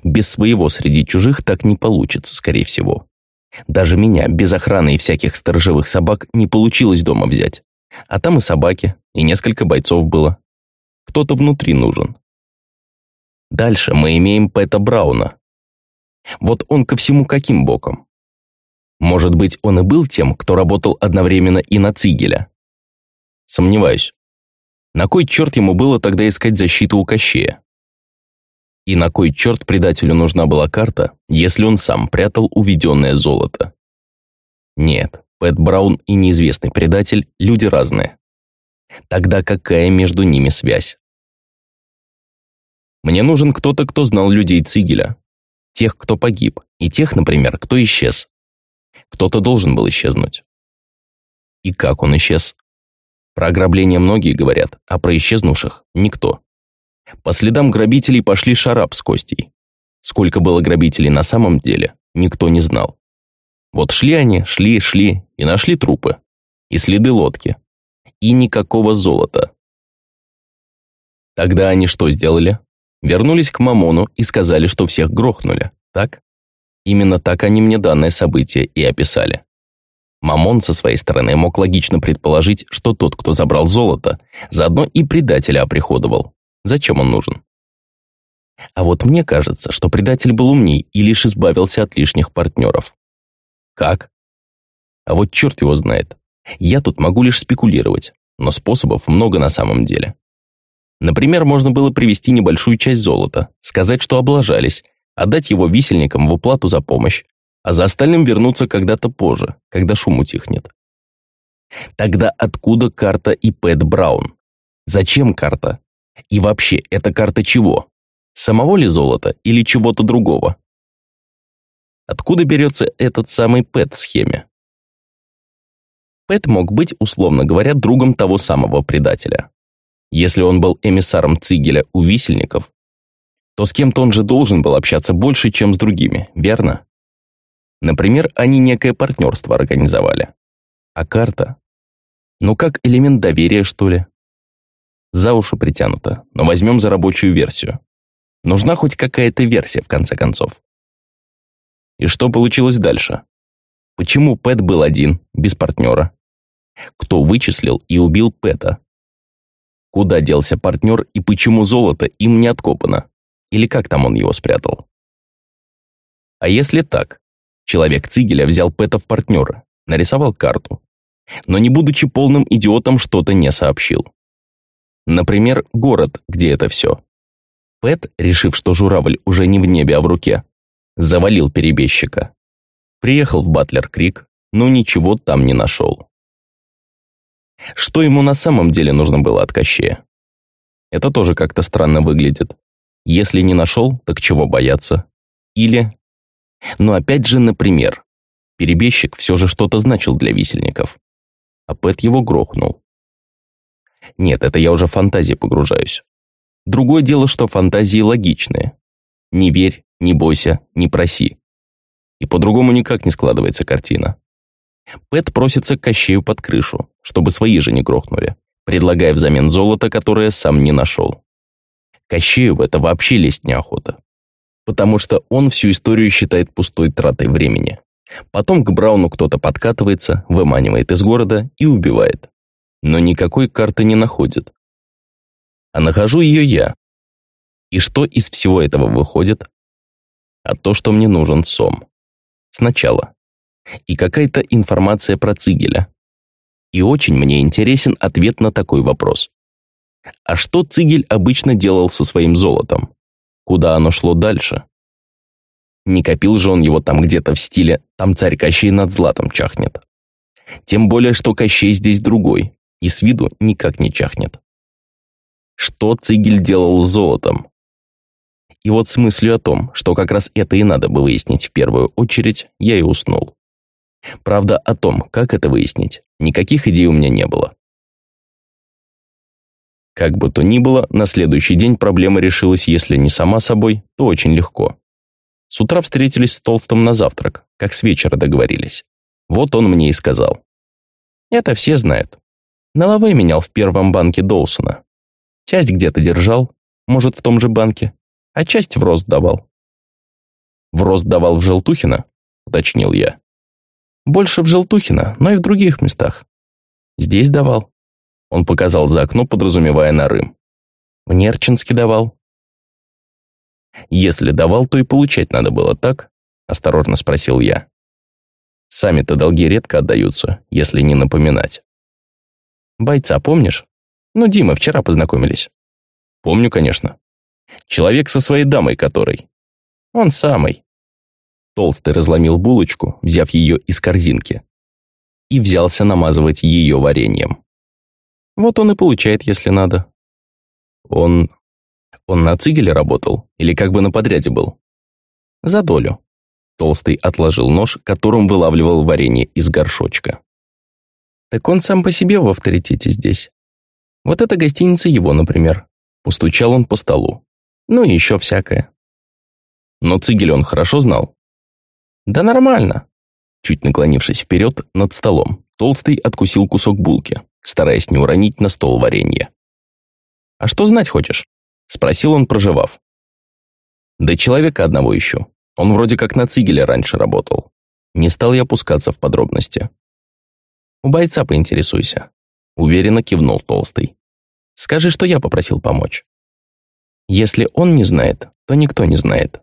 Без своего среди чужих так не получится, скорее всего. Даже меня, без охраны и всяких сторожевых собак, не получилось дома взять. А там и собаки, и несколько бойцов было. Кто-то внутри нужен. Дальше мы имеем Пэта Брауна. Вот он ко всему каким боком? Может быть, он и был тем, кто работал одновременно и на Цигеля? Сомневаюсь. На кой черт ему было тогда искать защиту у Кощея? И на кой черт предателю нужна была карта, если он сам прятал уведенное золото? Нет, Пэт Браун и неизвестный предатель – люди разные. Тогда какая между ними связь? Мне нужен кто-то, кто знал людей Цигеля. Тех, кто погиб, и тех, например, кто исчез. Кто-то должен был исчезнуть. И как он исчез? Про ограбление многие говорят, а про исчезнувших – никто. По следам грабителей пошли Шарап с Костей. Сколько было грабителей на самом деле, никто не знал. Вот шли они, шли, шли и нашли трупы. И следы лодки. И никакого золота. Тогда они что сделали? Вернулись к Мамону и сказали, что всех грохнули, так? Именно так они мне данное событие и описали. Мамон со своей стороны мог логично предположить, что тот, кто забрал золото, заодно и предателя оприходовал. Зачем он нужен? А вот мне кажется, что предатель был умней и лишь избавился от лишних партнеров. Как? А вот черт его знает. Я тут могу лишь спекулировать, но способов много на самом деле. Например, можно было привести небольшую часть золота, сказать, что облажались, отдать его висельникам в уплату за помощь, а за остальным вернуться когда-то позже, когда шум утихнет. Тогда откуда карта и Пэт Браун? Зачем карта? И вообще, эта карта чего? Самого ли золота или чего-то другого? Откуда берется этот самый Пэт в схеме? Пэт мог быть, условно говоря, другом того самого предателя. Если он был эмиссаром Цигеля у висельников, то с кем-то он же должен был общаться больше, чем с другими, верно? Например, они некое партнерство организовали. А карта? Ну как элемент доверия, что ли? За уши притянуто, но возьмем за рабочую версию. Нужна хоть какая-то версия, в конце концов. И что получилось дальше? Почему Пэт был один, без партнера? Кто вычислил и убил Пэта? Куда делся партнер и почему золото им не откопано? Или как там он его спрятал? А если так? Человек Цигеля взял Пэта в партнеры, нарисовал карту. Но не будучи полным идиотом, что-то не сообщил. Например, город, где это все. Пэт, решив, что журавль уже не в небе, а в руке, завалил перебежчика. Приехал в Батлер-Крик, но ничего там не нашел. Что ему на самом деле нужно было от Кощея? Это тоже как-то странно выглядит. Если не нашел, так чего бояться? Или... Но опять же, например, перебежчик все же что-то значил для висельников. А Пэт его грохнул. Нет, это я уже в фантазии погружаюсь. Другое дело, что фантазии логичные. Не верь, не бойся, не проси. И по-другому никак не складывается картина. Пэт просится к Кощею под крышу, чтобы свои же не грохнули, предлагая взамен золото, которое сам не нашел. Кощею в это вообще лезть неохота. Потому что он всю историю считает пустой тратой времени. Потом к Брауну кто-то подкатывается, выманивает из города и убивает. Но никакой карты не находит. А нахожу ее я. И что из всего этого выходит? А то, что мне нужен сом. Сначала и какая-то информация про Цигеля. И очень мне интересен ответ на такой вопрос. А что Цигель обычно делал со своим золотом? Куда оно шло дальше? Не копил же он его там где-то в стиле «там царь Кощей над златом чахнет». Тем более, что Кощей здесь другой, и с виду никак не чахнет. Что Цигель делал с золотом? И вот с мыслью о том, что как раз это и надо бы выяснить в первую очередь, я и уснул. Правда, о том, как это выяснить, никаких идей у меня не было. Как бы то ни было, на следующий день проблема решилась, если не сама собой, то очень легко. С утра встретились с Толстым на завтрак, как с вечера договорились. Вот он мне и сказал. Это все знают. Наловой менял в первом банке Доусона. Часть где-то держал, может, в том же банке, а часть в рост давал. В рост давал в Желтухина, уточнил я. Больше в Желтухино, но и в других местах. Здесь давал. Он показал за окно, подразумевая Нарым. В Нерчинске давал. Если давал, то и получать надо было так? Осторожно спросил я. Сами-то долги редко отдаются, если не напоминать. Бойца помнишь? Ну, Дима, вчера познакомились. Помню, конечно. Человек со своей дамой который. Он самый. Толстый разломил булочку, взяв ее из корзинки, и взялся намазывать ее вареньем. Вот он и получает, если надо. Он... он на цигеле работал или как бы на подряде был? За долю. Толстый отложил нож, которым вылавливал варенье из горшочка. Так он сам по себе в авторитете здесь. Вот эта гостиница его, например. Постучал он по столу. Ну и еще всякое. Но цигель он хорошо знал. «Да нормально». Чуть наклонившись вперед над столом, Толстый откусил кусок булки, стараясь не уронить на стол варенье. «А что знать хочешь?» – спросил он, проживав. «Да человека одного ищу. Он вроде как на цигеле раньше работал. Не стал я опускаться в подробности». «У бойца поинтересуйся», – уверенно кивнул Толстый. «Скажи, что я попросил помочь». «Если он не знает, то никто не знает.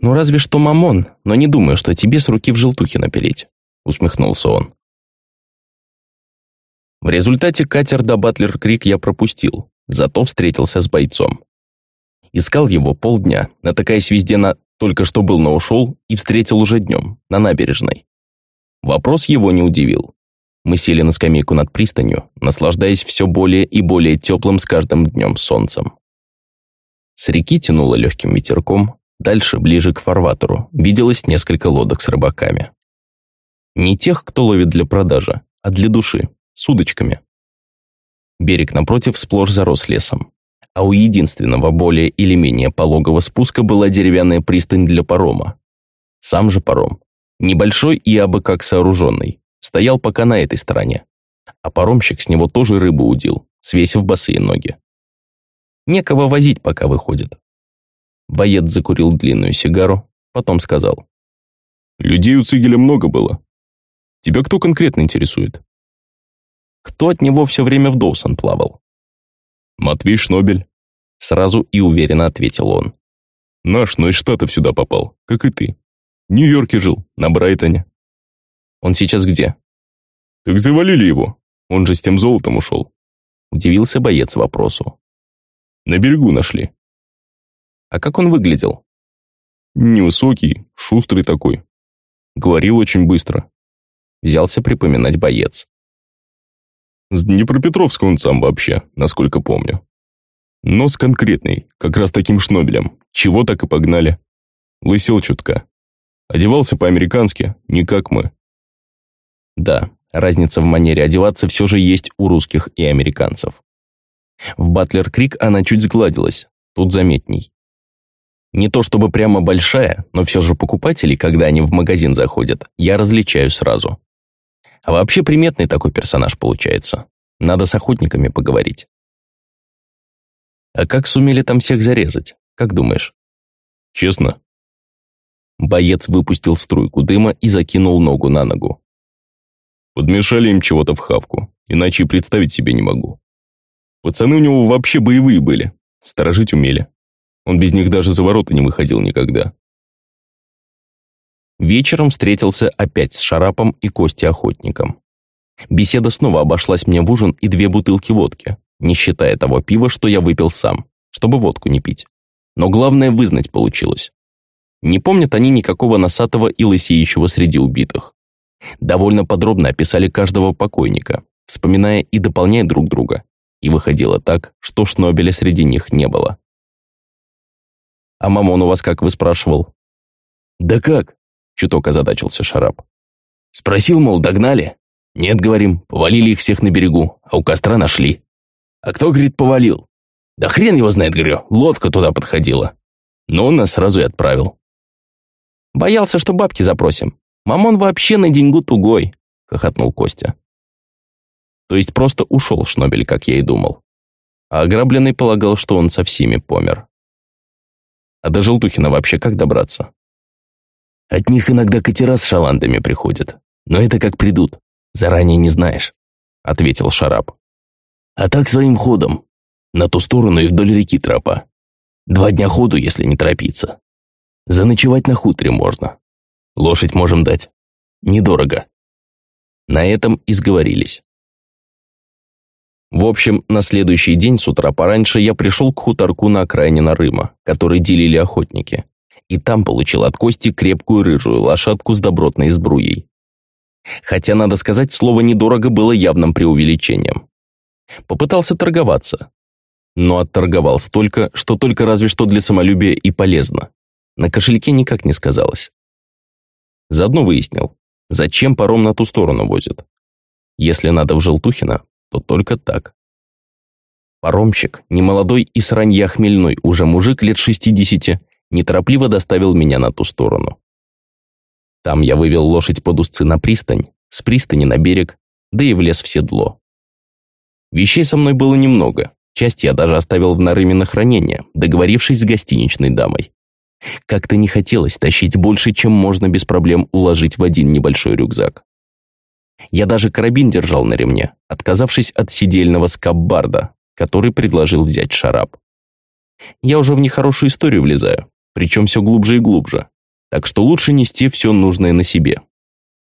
«Ну разве что мамон, но не думаю, что тебе с руки в желтухе напереть», усмехнулся он. В результате катер до Батлер-Крик я пропустил, зато встретился с бойцом. Искал его полдня, натыкаясь везде на «только что был, но ушел» и встретил уже днем, на набережной. Вопрос его не удивил. Мы сели на скамейку над пристанью, наслаждаясь все более и более теплым с каждым днем солнцем. С реки тянуло легким ветерком, Дальше, ближе к фарватеру, виделось несколько лодок с рыбаками. Не тех, кто ловит для продажи, а для души, с удочками. Берег напротив сплошь зарос лесом, а у единственного более или менее пологого спуска была деревянная пристань для парома. Сам же паром, небольшой и абы как сооруженный, стоял пока на этой стороне, а паромщик с него тоже рыбу удил, свесив босые ноги. Некого возить пока выходит. Боец закурил длинную сигару, потом сказал. «Людей у Цигеля много было. Тебя кто конкретно интересует?» «Кто от него все время в Доусон плавал?» «Матвей Шнобель», — сразу и уверенно ответил он. «Наш, но из Штатов сюда попал, как и ты. В Нью-Йорке жил, на Брайтоне». Он сейчас где?» «Так завалили его. Он же с тем золотом ушел». Удивился боец вопросу. «На берегу нашли». «А как он выглядел?» «Невысокий, шустрый такой. Говорил очень быстро». Взялся припоминать боец. С Днепропетровска он сам вообще, насколько помню. Нос конкретный, как раз таким шнобелем. Чего так и погнали. Лысел чутка. Одевался по-американски, не как мы. Да, разница в манере одеваться все же есть у русских и американцев. В Батлер-Крик она чуть сгладилась, тут заметней. Не то чтобы прямо большая, но все же покупатели, когда они в магазин заходят, я различаю сразу. А вообще приметный такой персонаж получается. Надо с охотниками поговорить. А как сумели там всех зарезать? Как думаешь? Честно? Боец выпустил струйку дыма и закинул ногу на ногу. Подмешали им чего-то в хавку, иначе и представить себе не могу. Пацаны у него вообще боевые были, сторожить умели. Он без них даже за ворота не выходил никогда. Вечером встретился опять с Шарапом и Костей Охотником. Беседа снова обошлась мне в ужин и две бутылки водки, не считая того пива, что я выпил сам, чтобы водку не пить. Но главное, вызнать получилось. Не помнят они никакого носатого и лысеющего среди убитых. Довольно подробно описали каждого покойника, вспоминая и дополняя друг друга. И выходило так, что Шнобеля среди них не было. «А Мамон у вас как вы спрашивал?» «Да как?» – чуток озадачился Шарап. «Спросил, мол, догнали? Нет, говорим, повалили их всех на берегу, а у костра нашли. А кто, говорит, повалил? Да хрен его знает, говорю, лодка туда подходила. Но он нас сразу и отправил. Боялся, что бабки запросим. Мамон вообще на деньгу тугой, хохотнул Костя. То есть просто ушел Шнобель, как я и думал. А ограбленный полагал, что он со всеми помер. А до Желтухина вообще как добраться? От них иногда катера с шаландами приходят. Но это как придут. Заранее не знаешь, ответил Шарап. А так своим ходом. На ту сторону и вдоль реки тропа. Два дня ходу, если не торопиться. Заночевать на хуторе можно. Лошадь можем дать. Недорого. На этом и сговорились. В общем, на следующий день с утра пораньше я пришел к хуторку на окраине Нарыма, который делили охотники, и там получил от Кости крепкую рыжую лошадку с добротной сбруей. Хотя, надо сказать, слово «недорого» было явным преувеличением. Попытался торговаться, но отторговал столько, что только разве что для самолюбия и полезно. На кошельке никак не сказалось. Заодно выяснил, зачем паром на ту сторону возит. Если надо в Желтухино, то только так. Паромщик, немолодой и сранья хмельной, уже мужик лет 60, неторопливо доставил меня на ту сторону. Там я вывел лошадь под узцы на пристань, с пристани на берег, да и влез в седло. Вещей со мной было немного, часть я даже оставил в Нарыме на хранение, договорившись с гостиничной дамой. Как-то не хотелось тащить больше, чем можно без проблем уложить в один небольшой рюкзак. Я даже карабин держал на ремне, отказавшись от сидельного скаббарда, который предложил взять шарап. Я уже в нехорошую историю влезаю, причем все глубже и глубже, так что лучше нести все нужное на себе.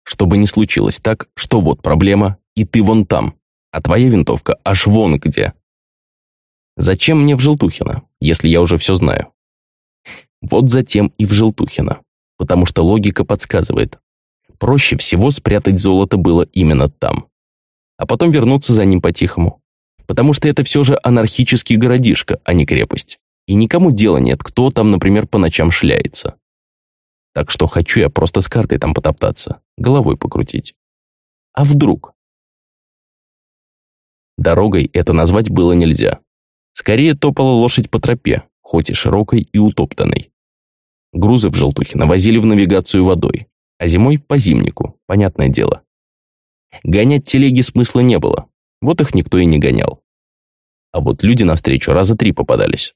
Чтобы не случилось так, что вот проблема, и ты вон там, а твоя винтовка аж вон где. Зачем мне в Желтухино, если я уже все знаю? Вот затем и в Желтухино, потому что логика подсказывает. Проще всего спрятать золото было именно там. А потом вернуться за ним по-тихому. Потому что это все же анархический городишко, а не крепость. И никому дела нет, кто там, например, по ночам шляется. Так что хочу я просто с картой там потоптаться, головой покрутить. А вдруг? Дорогой это назвать было нельзя. Скорее топала лошадь по тропе, хоть и широкой и утоптанной. Грузы в Желтухино возили в навигацию водой, а зимой по зимнику, понятное дело. Гонять телеги смысла не было, вот их никто и не гонял. А вот люди навстречу раза три попадались.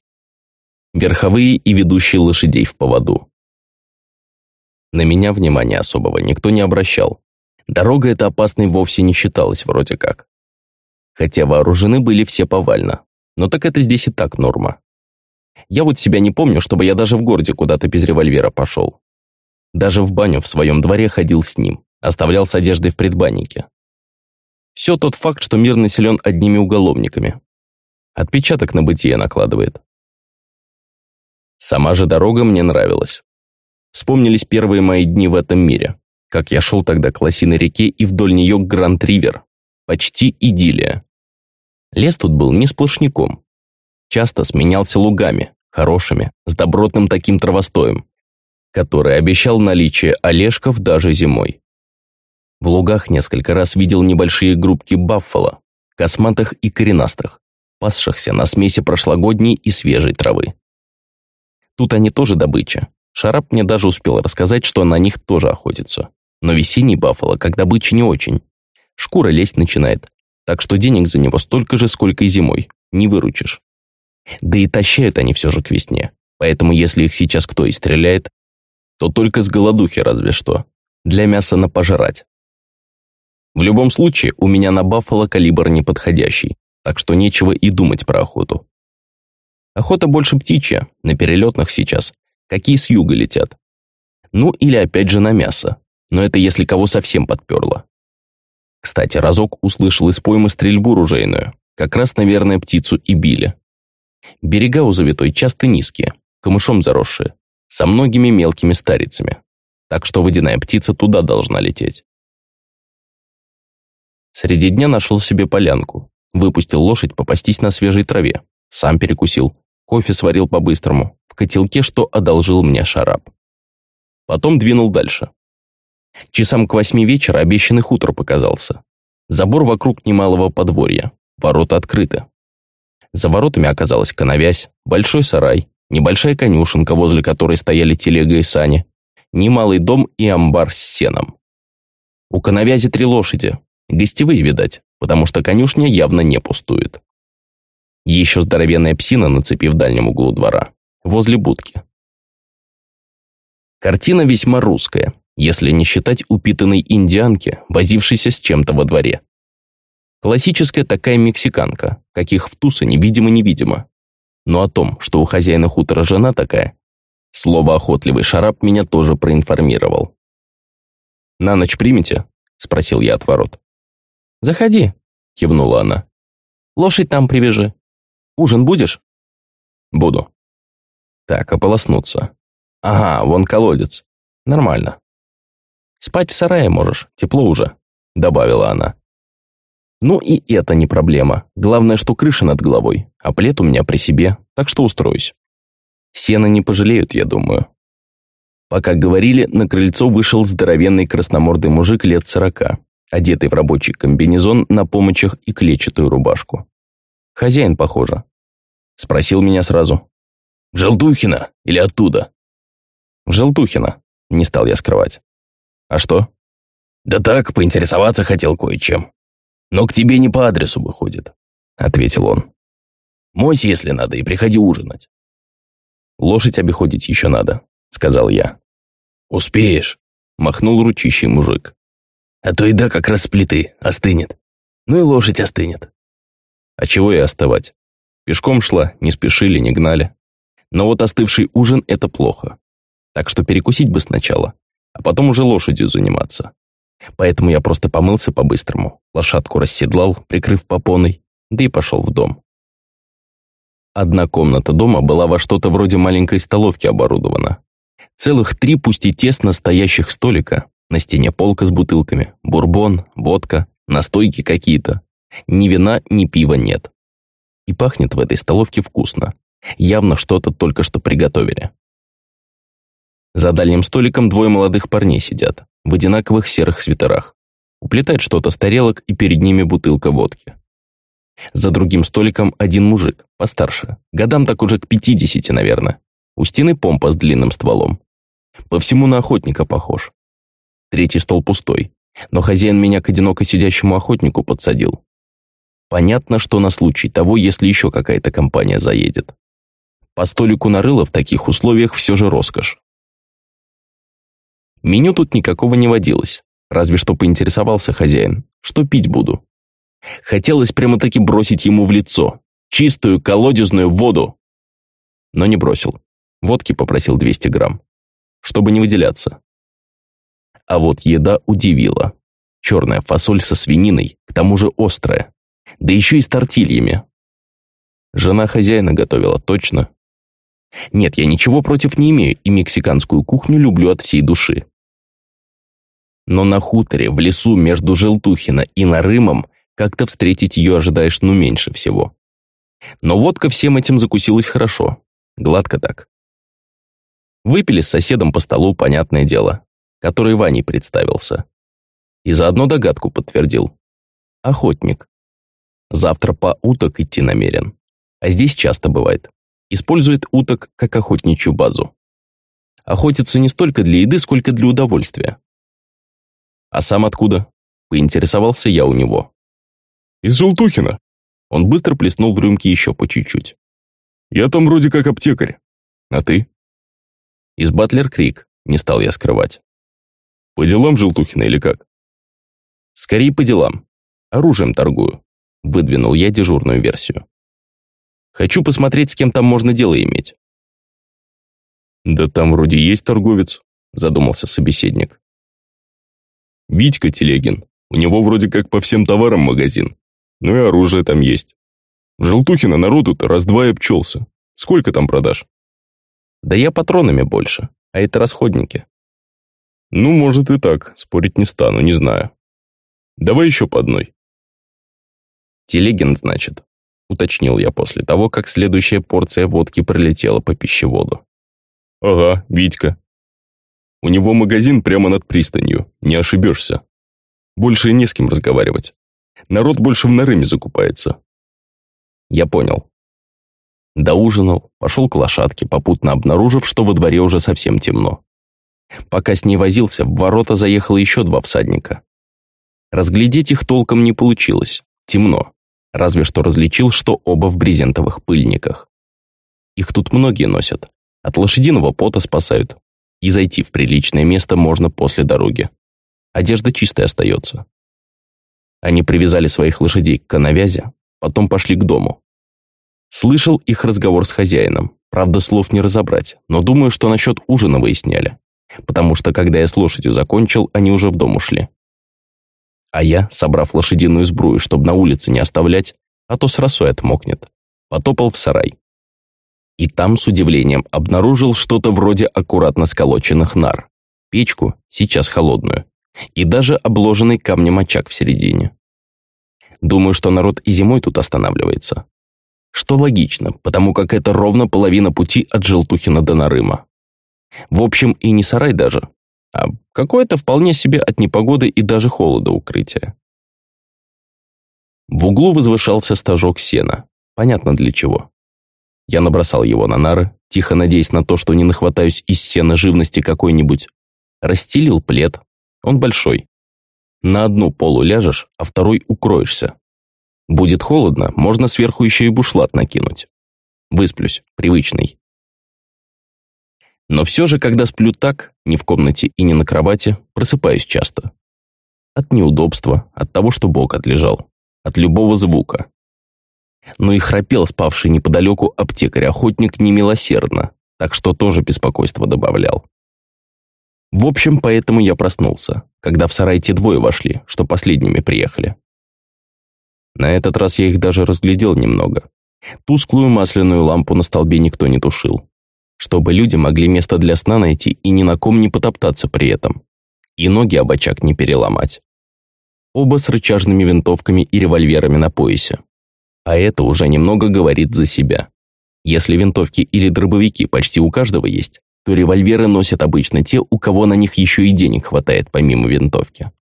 Верховые и ведущие лошадей в поводу. На меня внимания особого никто не обращал. Дорога эта опасной вовсе не считалась вроде как. Хотя вооружены были все повально. Но так это здесь и так норма. Я вот себя не помню, чтобы я даже в городе куда-то без револьвера пошел. Даже в баню в своем дворе ходил с ним, оставлял с одеждой в предбаннике. Все тот факт, что мир населен одними уголовниками. Отпечаток на бытие накладывает. Сама же дорога мне нравилась. Вспомнились первые мои дни в этом мире, как я шел тогда к Лосиной реке и вдоль нее Гранд-Ривер. Почти идиллия. Лес тут был не сплошняком. Часто сменялся лугами, хорошими, с добротным таким травостоем, который обещал наличие олешков даже зимой. В лугах несколько раз видел небольшие группки баффало, косматых и коренастых, пасшихся на смеси прошлогодней и свежей травы. Тут они тоже добыча. Шарап мне даже успел рассказать, что на них тоже охотятся. Но весенний баффало, как добыча, не очень. Шкура лезть начинает, так что денег за него столько же, сколько и зимой. Не выручишь. Да и тащают они все же к весне. Поэтому если их сейчас кто и стреляет, то только с голодухи разве что. Для мяса на пожрать. В любом случае, у меня на Баффало калибр неподходящий, так что нечего и думать про охоту. Охота больше птичья, на перелетных сейчас, какие с юга летят. Ну или опять же на мясо, но это если кого совсем подперло. Кстати, разок услышал из поймы стрельбу ружейную, как раз, наверное, птицу и били. Берега у завитой часто низкие, камышом заросшие, со многими мелкими старицами, так что водяная птица туда должна лететь. Среди дня нашел себе полянку, выпустил лошадь попастись на свежей траве, сам перекусил, кофе сварил по-быстрому, в котелке, что одолжил мне шарап. Потом двинул дальше. Часам к восьми вечера обещанный хутор показался. Забор вокруг немалого подворья, ворота открыты. За воротами оказалась коновязь, большой сарай, небольшая конюшенка, возле которой стояли телега и сани, немалый дом и амбар с сеном. У коновязи три лошади, Гостевые, видать, потому что конюшня явно не пустует. Еще здоровенная псина на цепи в дальнем углу двора, возле будки. Картина весьма русская, если не считать упитанной индианки, возившейся с чем-то во дворе. Классическая такая мексиканка, каких в Туса невидимо-невидимо. Но о том, что у хозяина хутора жена такая, слово «охотливый шарап» меня тоже проинформировал. «На ночь примете?» – спросил я от ворот. «Заходи», – кивнула она. «Лошадь там привяжи. Ужин будешь?» «Буду». «Так, ополоснуться. Ага, вон колодец. Нормально». «Спать в сарае можешь, тепло уже», – добавила она. «Ну и это не проблема. Главное, что крыша над головой, а плед у меня при себе, так что устроюсь. Сена не пожалеют, я думаю». Пока говорили, на крыльцо вышел здоровенный красномордый мужик лет сорока, одетый в рабочий комбинезон на помощах и клетчатую рубашку. Хозяин, похоже. Спросил меня сразу. «В Желтухино или оттуда?» «В Желтухино», не стал я скрывать. «А что?» «Да так, поинтересоваться хотел кое-чем. Но к тебе не по адресу выходит», — ответил он. «Мойся, если надо, и приходи ужинать». «Лошадь обиходить еще надо», — сказал я. «Успеешь», — махнул ручищий мужик. А то еда как раз с плиты, остынет. Ну и лошадь остынет. А чего и остывать? Пешком шла, не спешили, не гнали. Но вот остывший ужин – это плохо. Так что перекусить бы сначала, а потом уже лошадью заниматься. Поэтому я просто помылся по-быстрому, лошадку расседлал, прикрыв попоной, да и пошел в дом. Одна комната дома была во что-то вроде маленькой столовки оборудована. Целых три, пусть и тесно стоящих столика, на стене полка с бутылками, бурбон, водка, настойки какие-то. Ни вина, ни пива нет. И пахнет в этой столовке вкусно. Явно что-то только что приготовили. За дальним столиком двое молодых парней сидят, в одинаковых серых свитерах. Уплетает что-то с тарелок, и перед ними бутылка водки. За другим столиком один мужик, постарше, годам так уже к пятидесяти, наверное. У стены помпа с длинным стволом. По всему на охотника похож. Третий стол пустой, но хозяин меня к одиноко сидящему охотнику подсадил. Понятно, что на случай того, если еще какая-то компания заедет. По столику нарыло в таких условиях все же роскошь. Меню тут никакого не водилось, разве что поинтересовался хозяин, что пить буду. Хотелось прямо-таки бросить ему в лицо. Чистую колодезную воду. Но не бросил. Водки попросил 200 грамм. Чтобы не выделяться. А вот еда удивила. Черная фасоль со свининой, к тому же острая. Да еще и с тортильями. Жена хозяина готовила, точно. Нет, я ничего против не имею, и мексиканскую кухню люблю от всей души. Но на хуторе, в лесу между Желтухино и Нарымом как-то встретить ее ожидаешь ну меньше всего. Но водка всем этим закусилась хорошо. Гладко так. Выпили с соседом по столу, понятное дело, который Ваней представился. И заодно догадку подтвердил. Охотник. Завтра по уток идти намерен. А здесь часто бывает. Использует уток как охотничью базу. Охотится не столько для еды, сколько для удовольствия. А сам откуда? Поинтересовался я у него. Из Желтухина. Он быстро плеснул в рюмки еще по чуть-чуть. Я там вроде как аптекарь. А ты? Из Батлер-Крик, не стал я скрывать. По делам Желтухина или как? Скорее по делам. Оружием торгую. Выдвинул я дежурную версию. Хочу посмотреть, с кем там можно дело иметь. Да там вроде есть торговец, задумался собеседник. Витька Телегин. У него вроде как по всем товарам магазин. Ну и оружие там есть. В Желтухино народу-то раз-два и обчелся. Сколько там продаж? Да я патронами больше, а это расходники. Ну, может и так, спорить не стану, не знаю. Давай еще по одной. Телегин, значит, уточнил я после того, как следующая порция водки пролетела по пищеводу. Ага, Витька. У него магазин прямо над пристанью, не ошибешься. Больше не с кем разговаривать. Народ больше в Нарыме закупается. Я понял. Доужинал, пошел к лошадке, попутно обнаружив, что во дворе уже совсем темно. Пока с ней возился, в ворота заехало еще два всадника. Разглядеть их толком не получилось, темно. Разве что различил, что оба в брезентовых пыльниках. Их тут многие носят. От лошадиного пота спасают. И зайти в приличное место можно после дороги. Одежда чистая остается. Они привязали своих лошадей к коновязи, потом пошли к дому. Слышал их разговор с хозяином. Правда, слов не разобрать, но думаю, что насчет ужина выясняли. Потому что, когда я с лошадью закончил, они уже в дом ушли. А я, собрав лошадиную сбрую, чтобы на улице не оставлять, а то с росой отмокнет, потопал в сарай. И там с удивлением обнаружил что-то вроде аккуратно сколоченных нар. Печку, сейчас холодную, и даже обложенный камнем очаг в середине. Думаю, что народ и зимой тут останавливается. Что логично, потому как это ровно половина пути от Желтухина до Нарыма. В общем, и не сарай даже, а какое-то вполне себе от непогоды и даже холода укрытие. В углу возвышался стажок сена. Понятно для чего. Я набросал его на нары, тихо надеясь на то, что не нахватаюсь из сена живности какой-нибудь. Расстелил плед. Он большой. На одну полу ляжешь, а второй укроешься. Будет холодно, можно сверху еще и бушлат накинуть. Высплюсь, привычный. Но все же, когда сплю так, ни в комнате и ни на кровати, просыпаюсь часто. От неудобства, от того, что бок отлежал, от любого звука. Но и храпел спавший неподалеку аптекарь-охотник немилосердно, так что тоже беспокойство добавлял. В общем, поэтому я проснулся, когда в сарай те двое вошли, что последними приехали. На этот раз я их даже разглядел немного. Тусклую масляную лампу на столбе никто не тушил чтобы люди могли место для сна найти и ни на ком не потоптаться при этом. И ноги об очаг не переломать. Оба с рычажными винтовками и револьверами на поясе. А это уже немного говорит за себя. Если винтовки или дробовики почти у каждого есть, то револьверы носят обычно те, у кого на них еще и денег хватает помимо винтовки.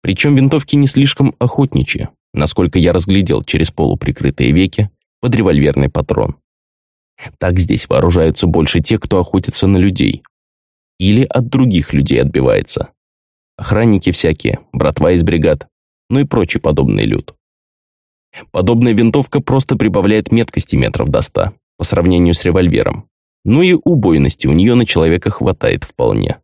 Причем винтовки не слишком охотничьи, насколько я разглядел через полуприкрытые веки под револьверный патрон. Так здесь вооружаются больше те, кто охотится на людей. Или от других людей отбивается. Охранники всякие, братва из бригад, ну и прочий подобный люд. Подобная винтовка просто прибавляет меткости метров до ста по сравнению с револьвером. Ну и убойности у нее на человека хватает вполне.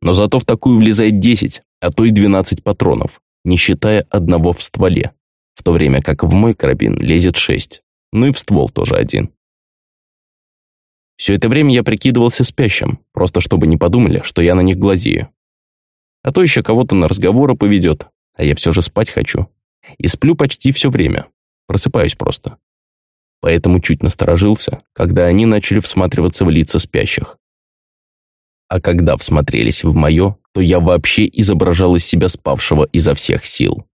Но зато в такую влезает 10, а то и 12 патронов, не считая одного в стволе, в то время как в мой карабин лезет 6, ну и в ствол тоже один. Все это время я прикидывался спящим, просто чтобы не подумали, что я на них глазею. А то еще кого-то на разговоры поведет, а я все же спать хочу. И сплю почти все время. Просыпаюсь просто. Поэтому чуть насторожился, когда они начали всматриваться в лица спящих. А когда всмотрелись в мое, то я вообще изображал из себя спавшего изо всех сил.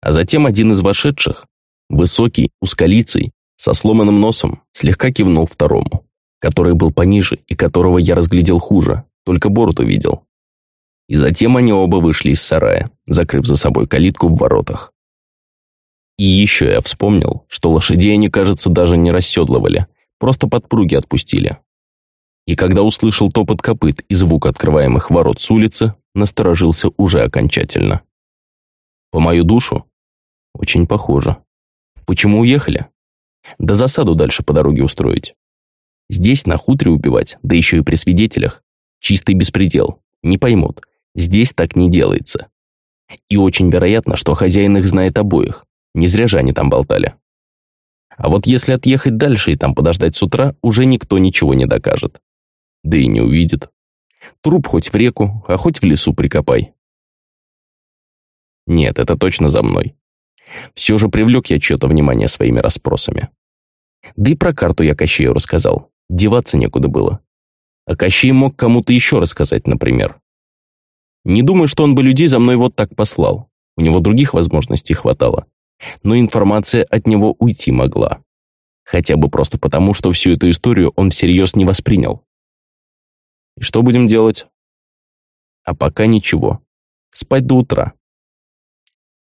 А затем один из вошедших, высокий, узколицый, со сломанным носом, слегка кивнул второму, который был пониже и которого я разглядел хуже, только бороду видел. И затем они оба вышли из сарая, закрыв за собой калитку в воротах. И еще я вспомнил, что лошадей они, кажется, даже не расседлывали, просто подпруги отпустили. И когда услышал топот копыт и звук открываемых ворот с улицы, насторожился уже окончательно. По мою душу? Очень похоже. Почему уехали? Да засаду дальше по дороге устроить. Здесь на хуторе убивать, да еще и при свидетелях. Чистый беспредел. Не поймут. Здесь так не делается. И очень вероятно, что хозяин их знает обоих. Не зря же они там болтали. А вот если отъехать дальше и там подождать с утра, уже никто ничего не докажет. Да и не увидит. Труп хоть в реку, а хоть в лесу прикопай. Нет, это точно за мной. Все же привлек я чье-то внимание своими расспросами. Да и про карту я Кощею рассказал. Деваться некуда было. А Кощей мог кому-то еще рассказать, например. Не думаю, что он бы людей за мной вот так послал. У него других возможностей хватало. Но информация от него уйти могла. Хотя бы просто потому, что всю эту историю он всерьез не воспринял. И что будем делать? А пока ничего. Спать до утра.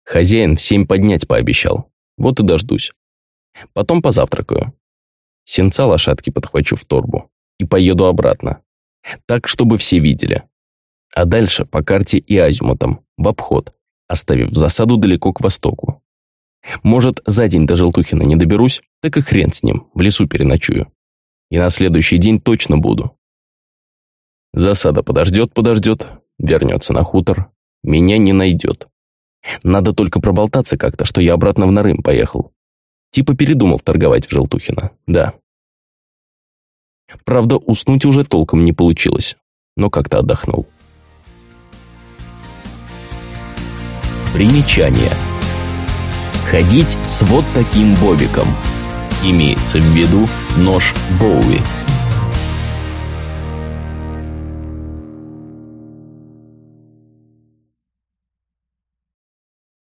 Хозяин в семь поднять пообещал. Вот и дождусь. Потом позавтракаю. Сенца лошадки подхвачу в торбу и поеду обратно. Так, чтобы все видели. А дальше по карте и азимутам, в обход, оставив засаду далеко к востоку. Может, за день до Желтухина не доберусь, так и хрен с ним, в лесу переночую. И на следующий день точно буду. Засада подождет-подождет, вернется на хутор, меня не найдет. Надо только проболтаться как-то, что я обратно в Нарым поехал. Типа передумал торговать в Желтухино, да. Правда, уснуть уже толком не получилось, но как-то отдохнул. Примечание. Ходить с вот таким бобиком. Имеется в виду нож Боуи.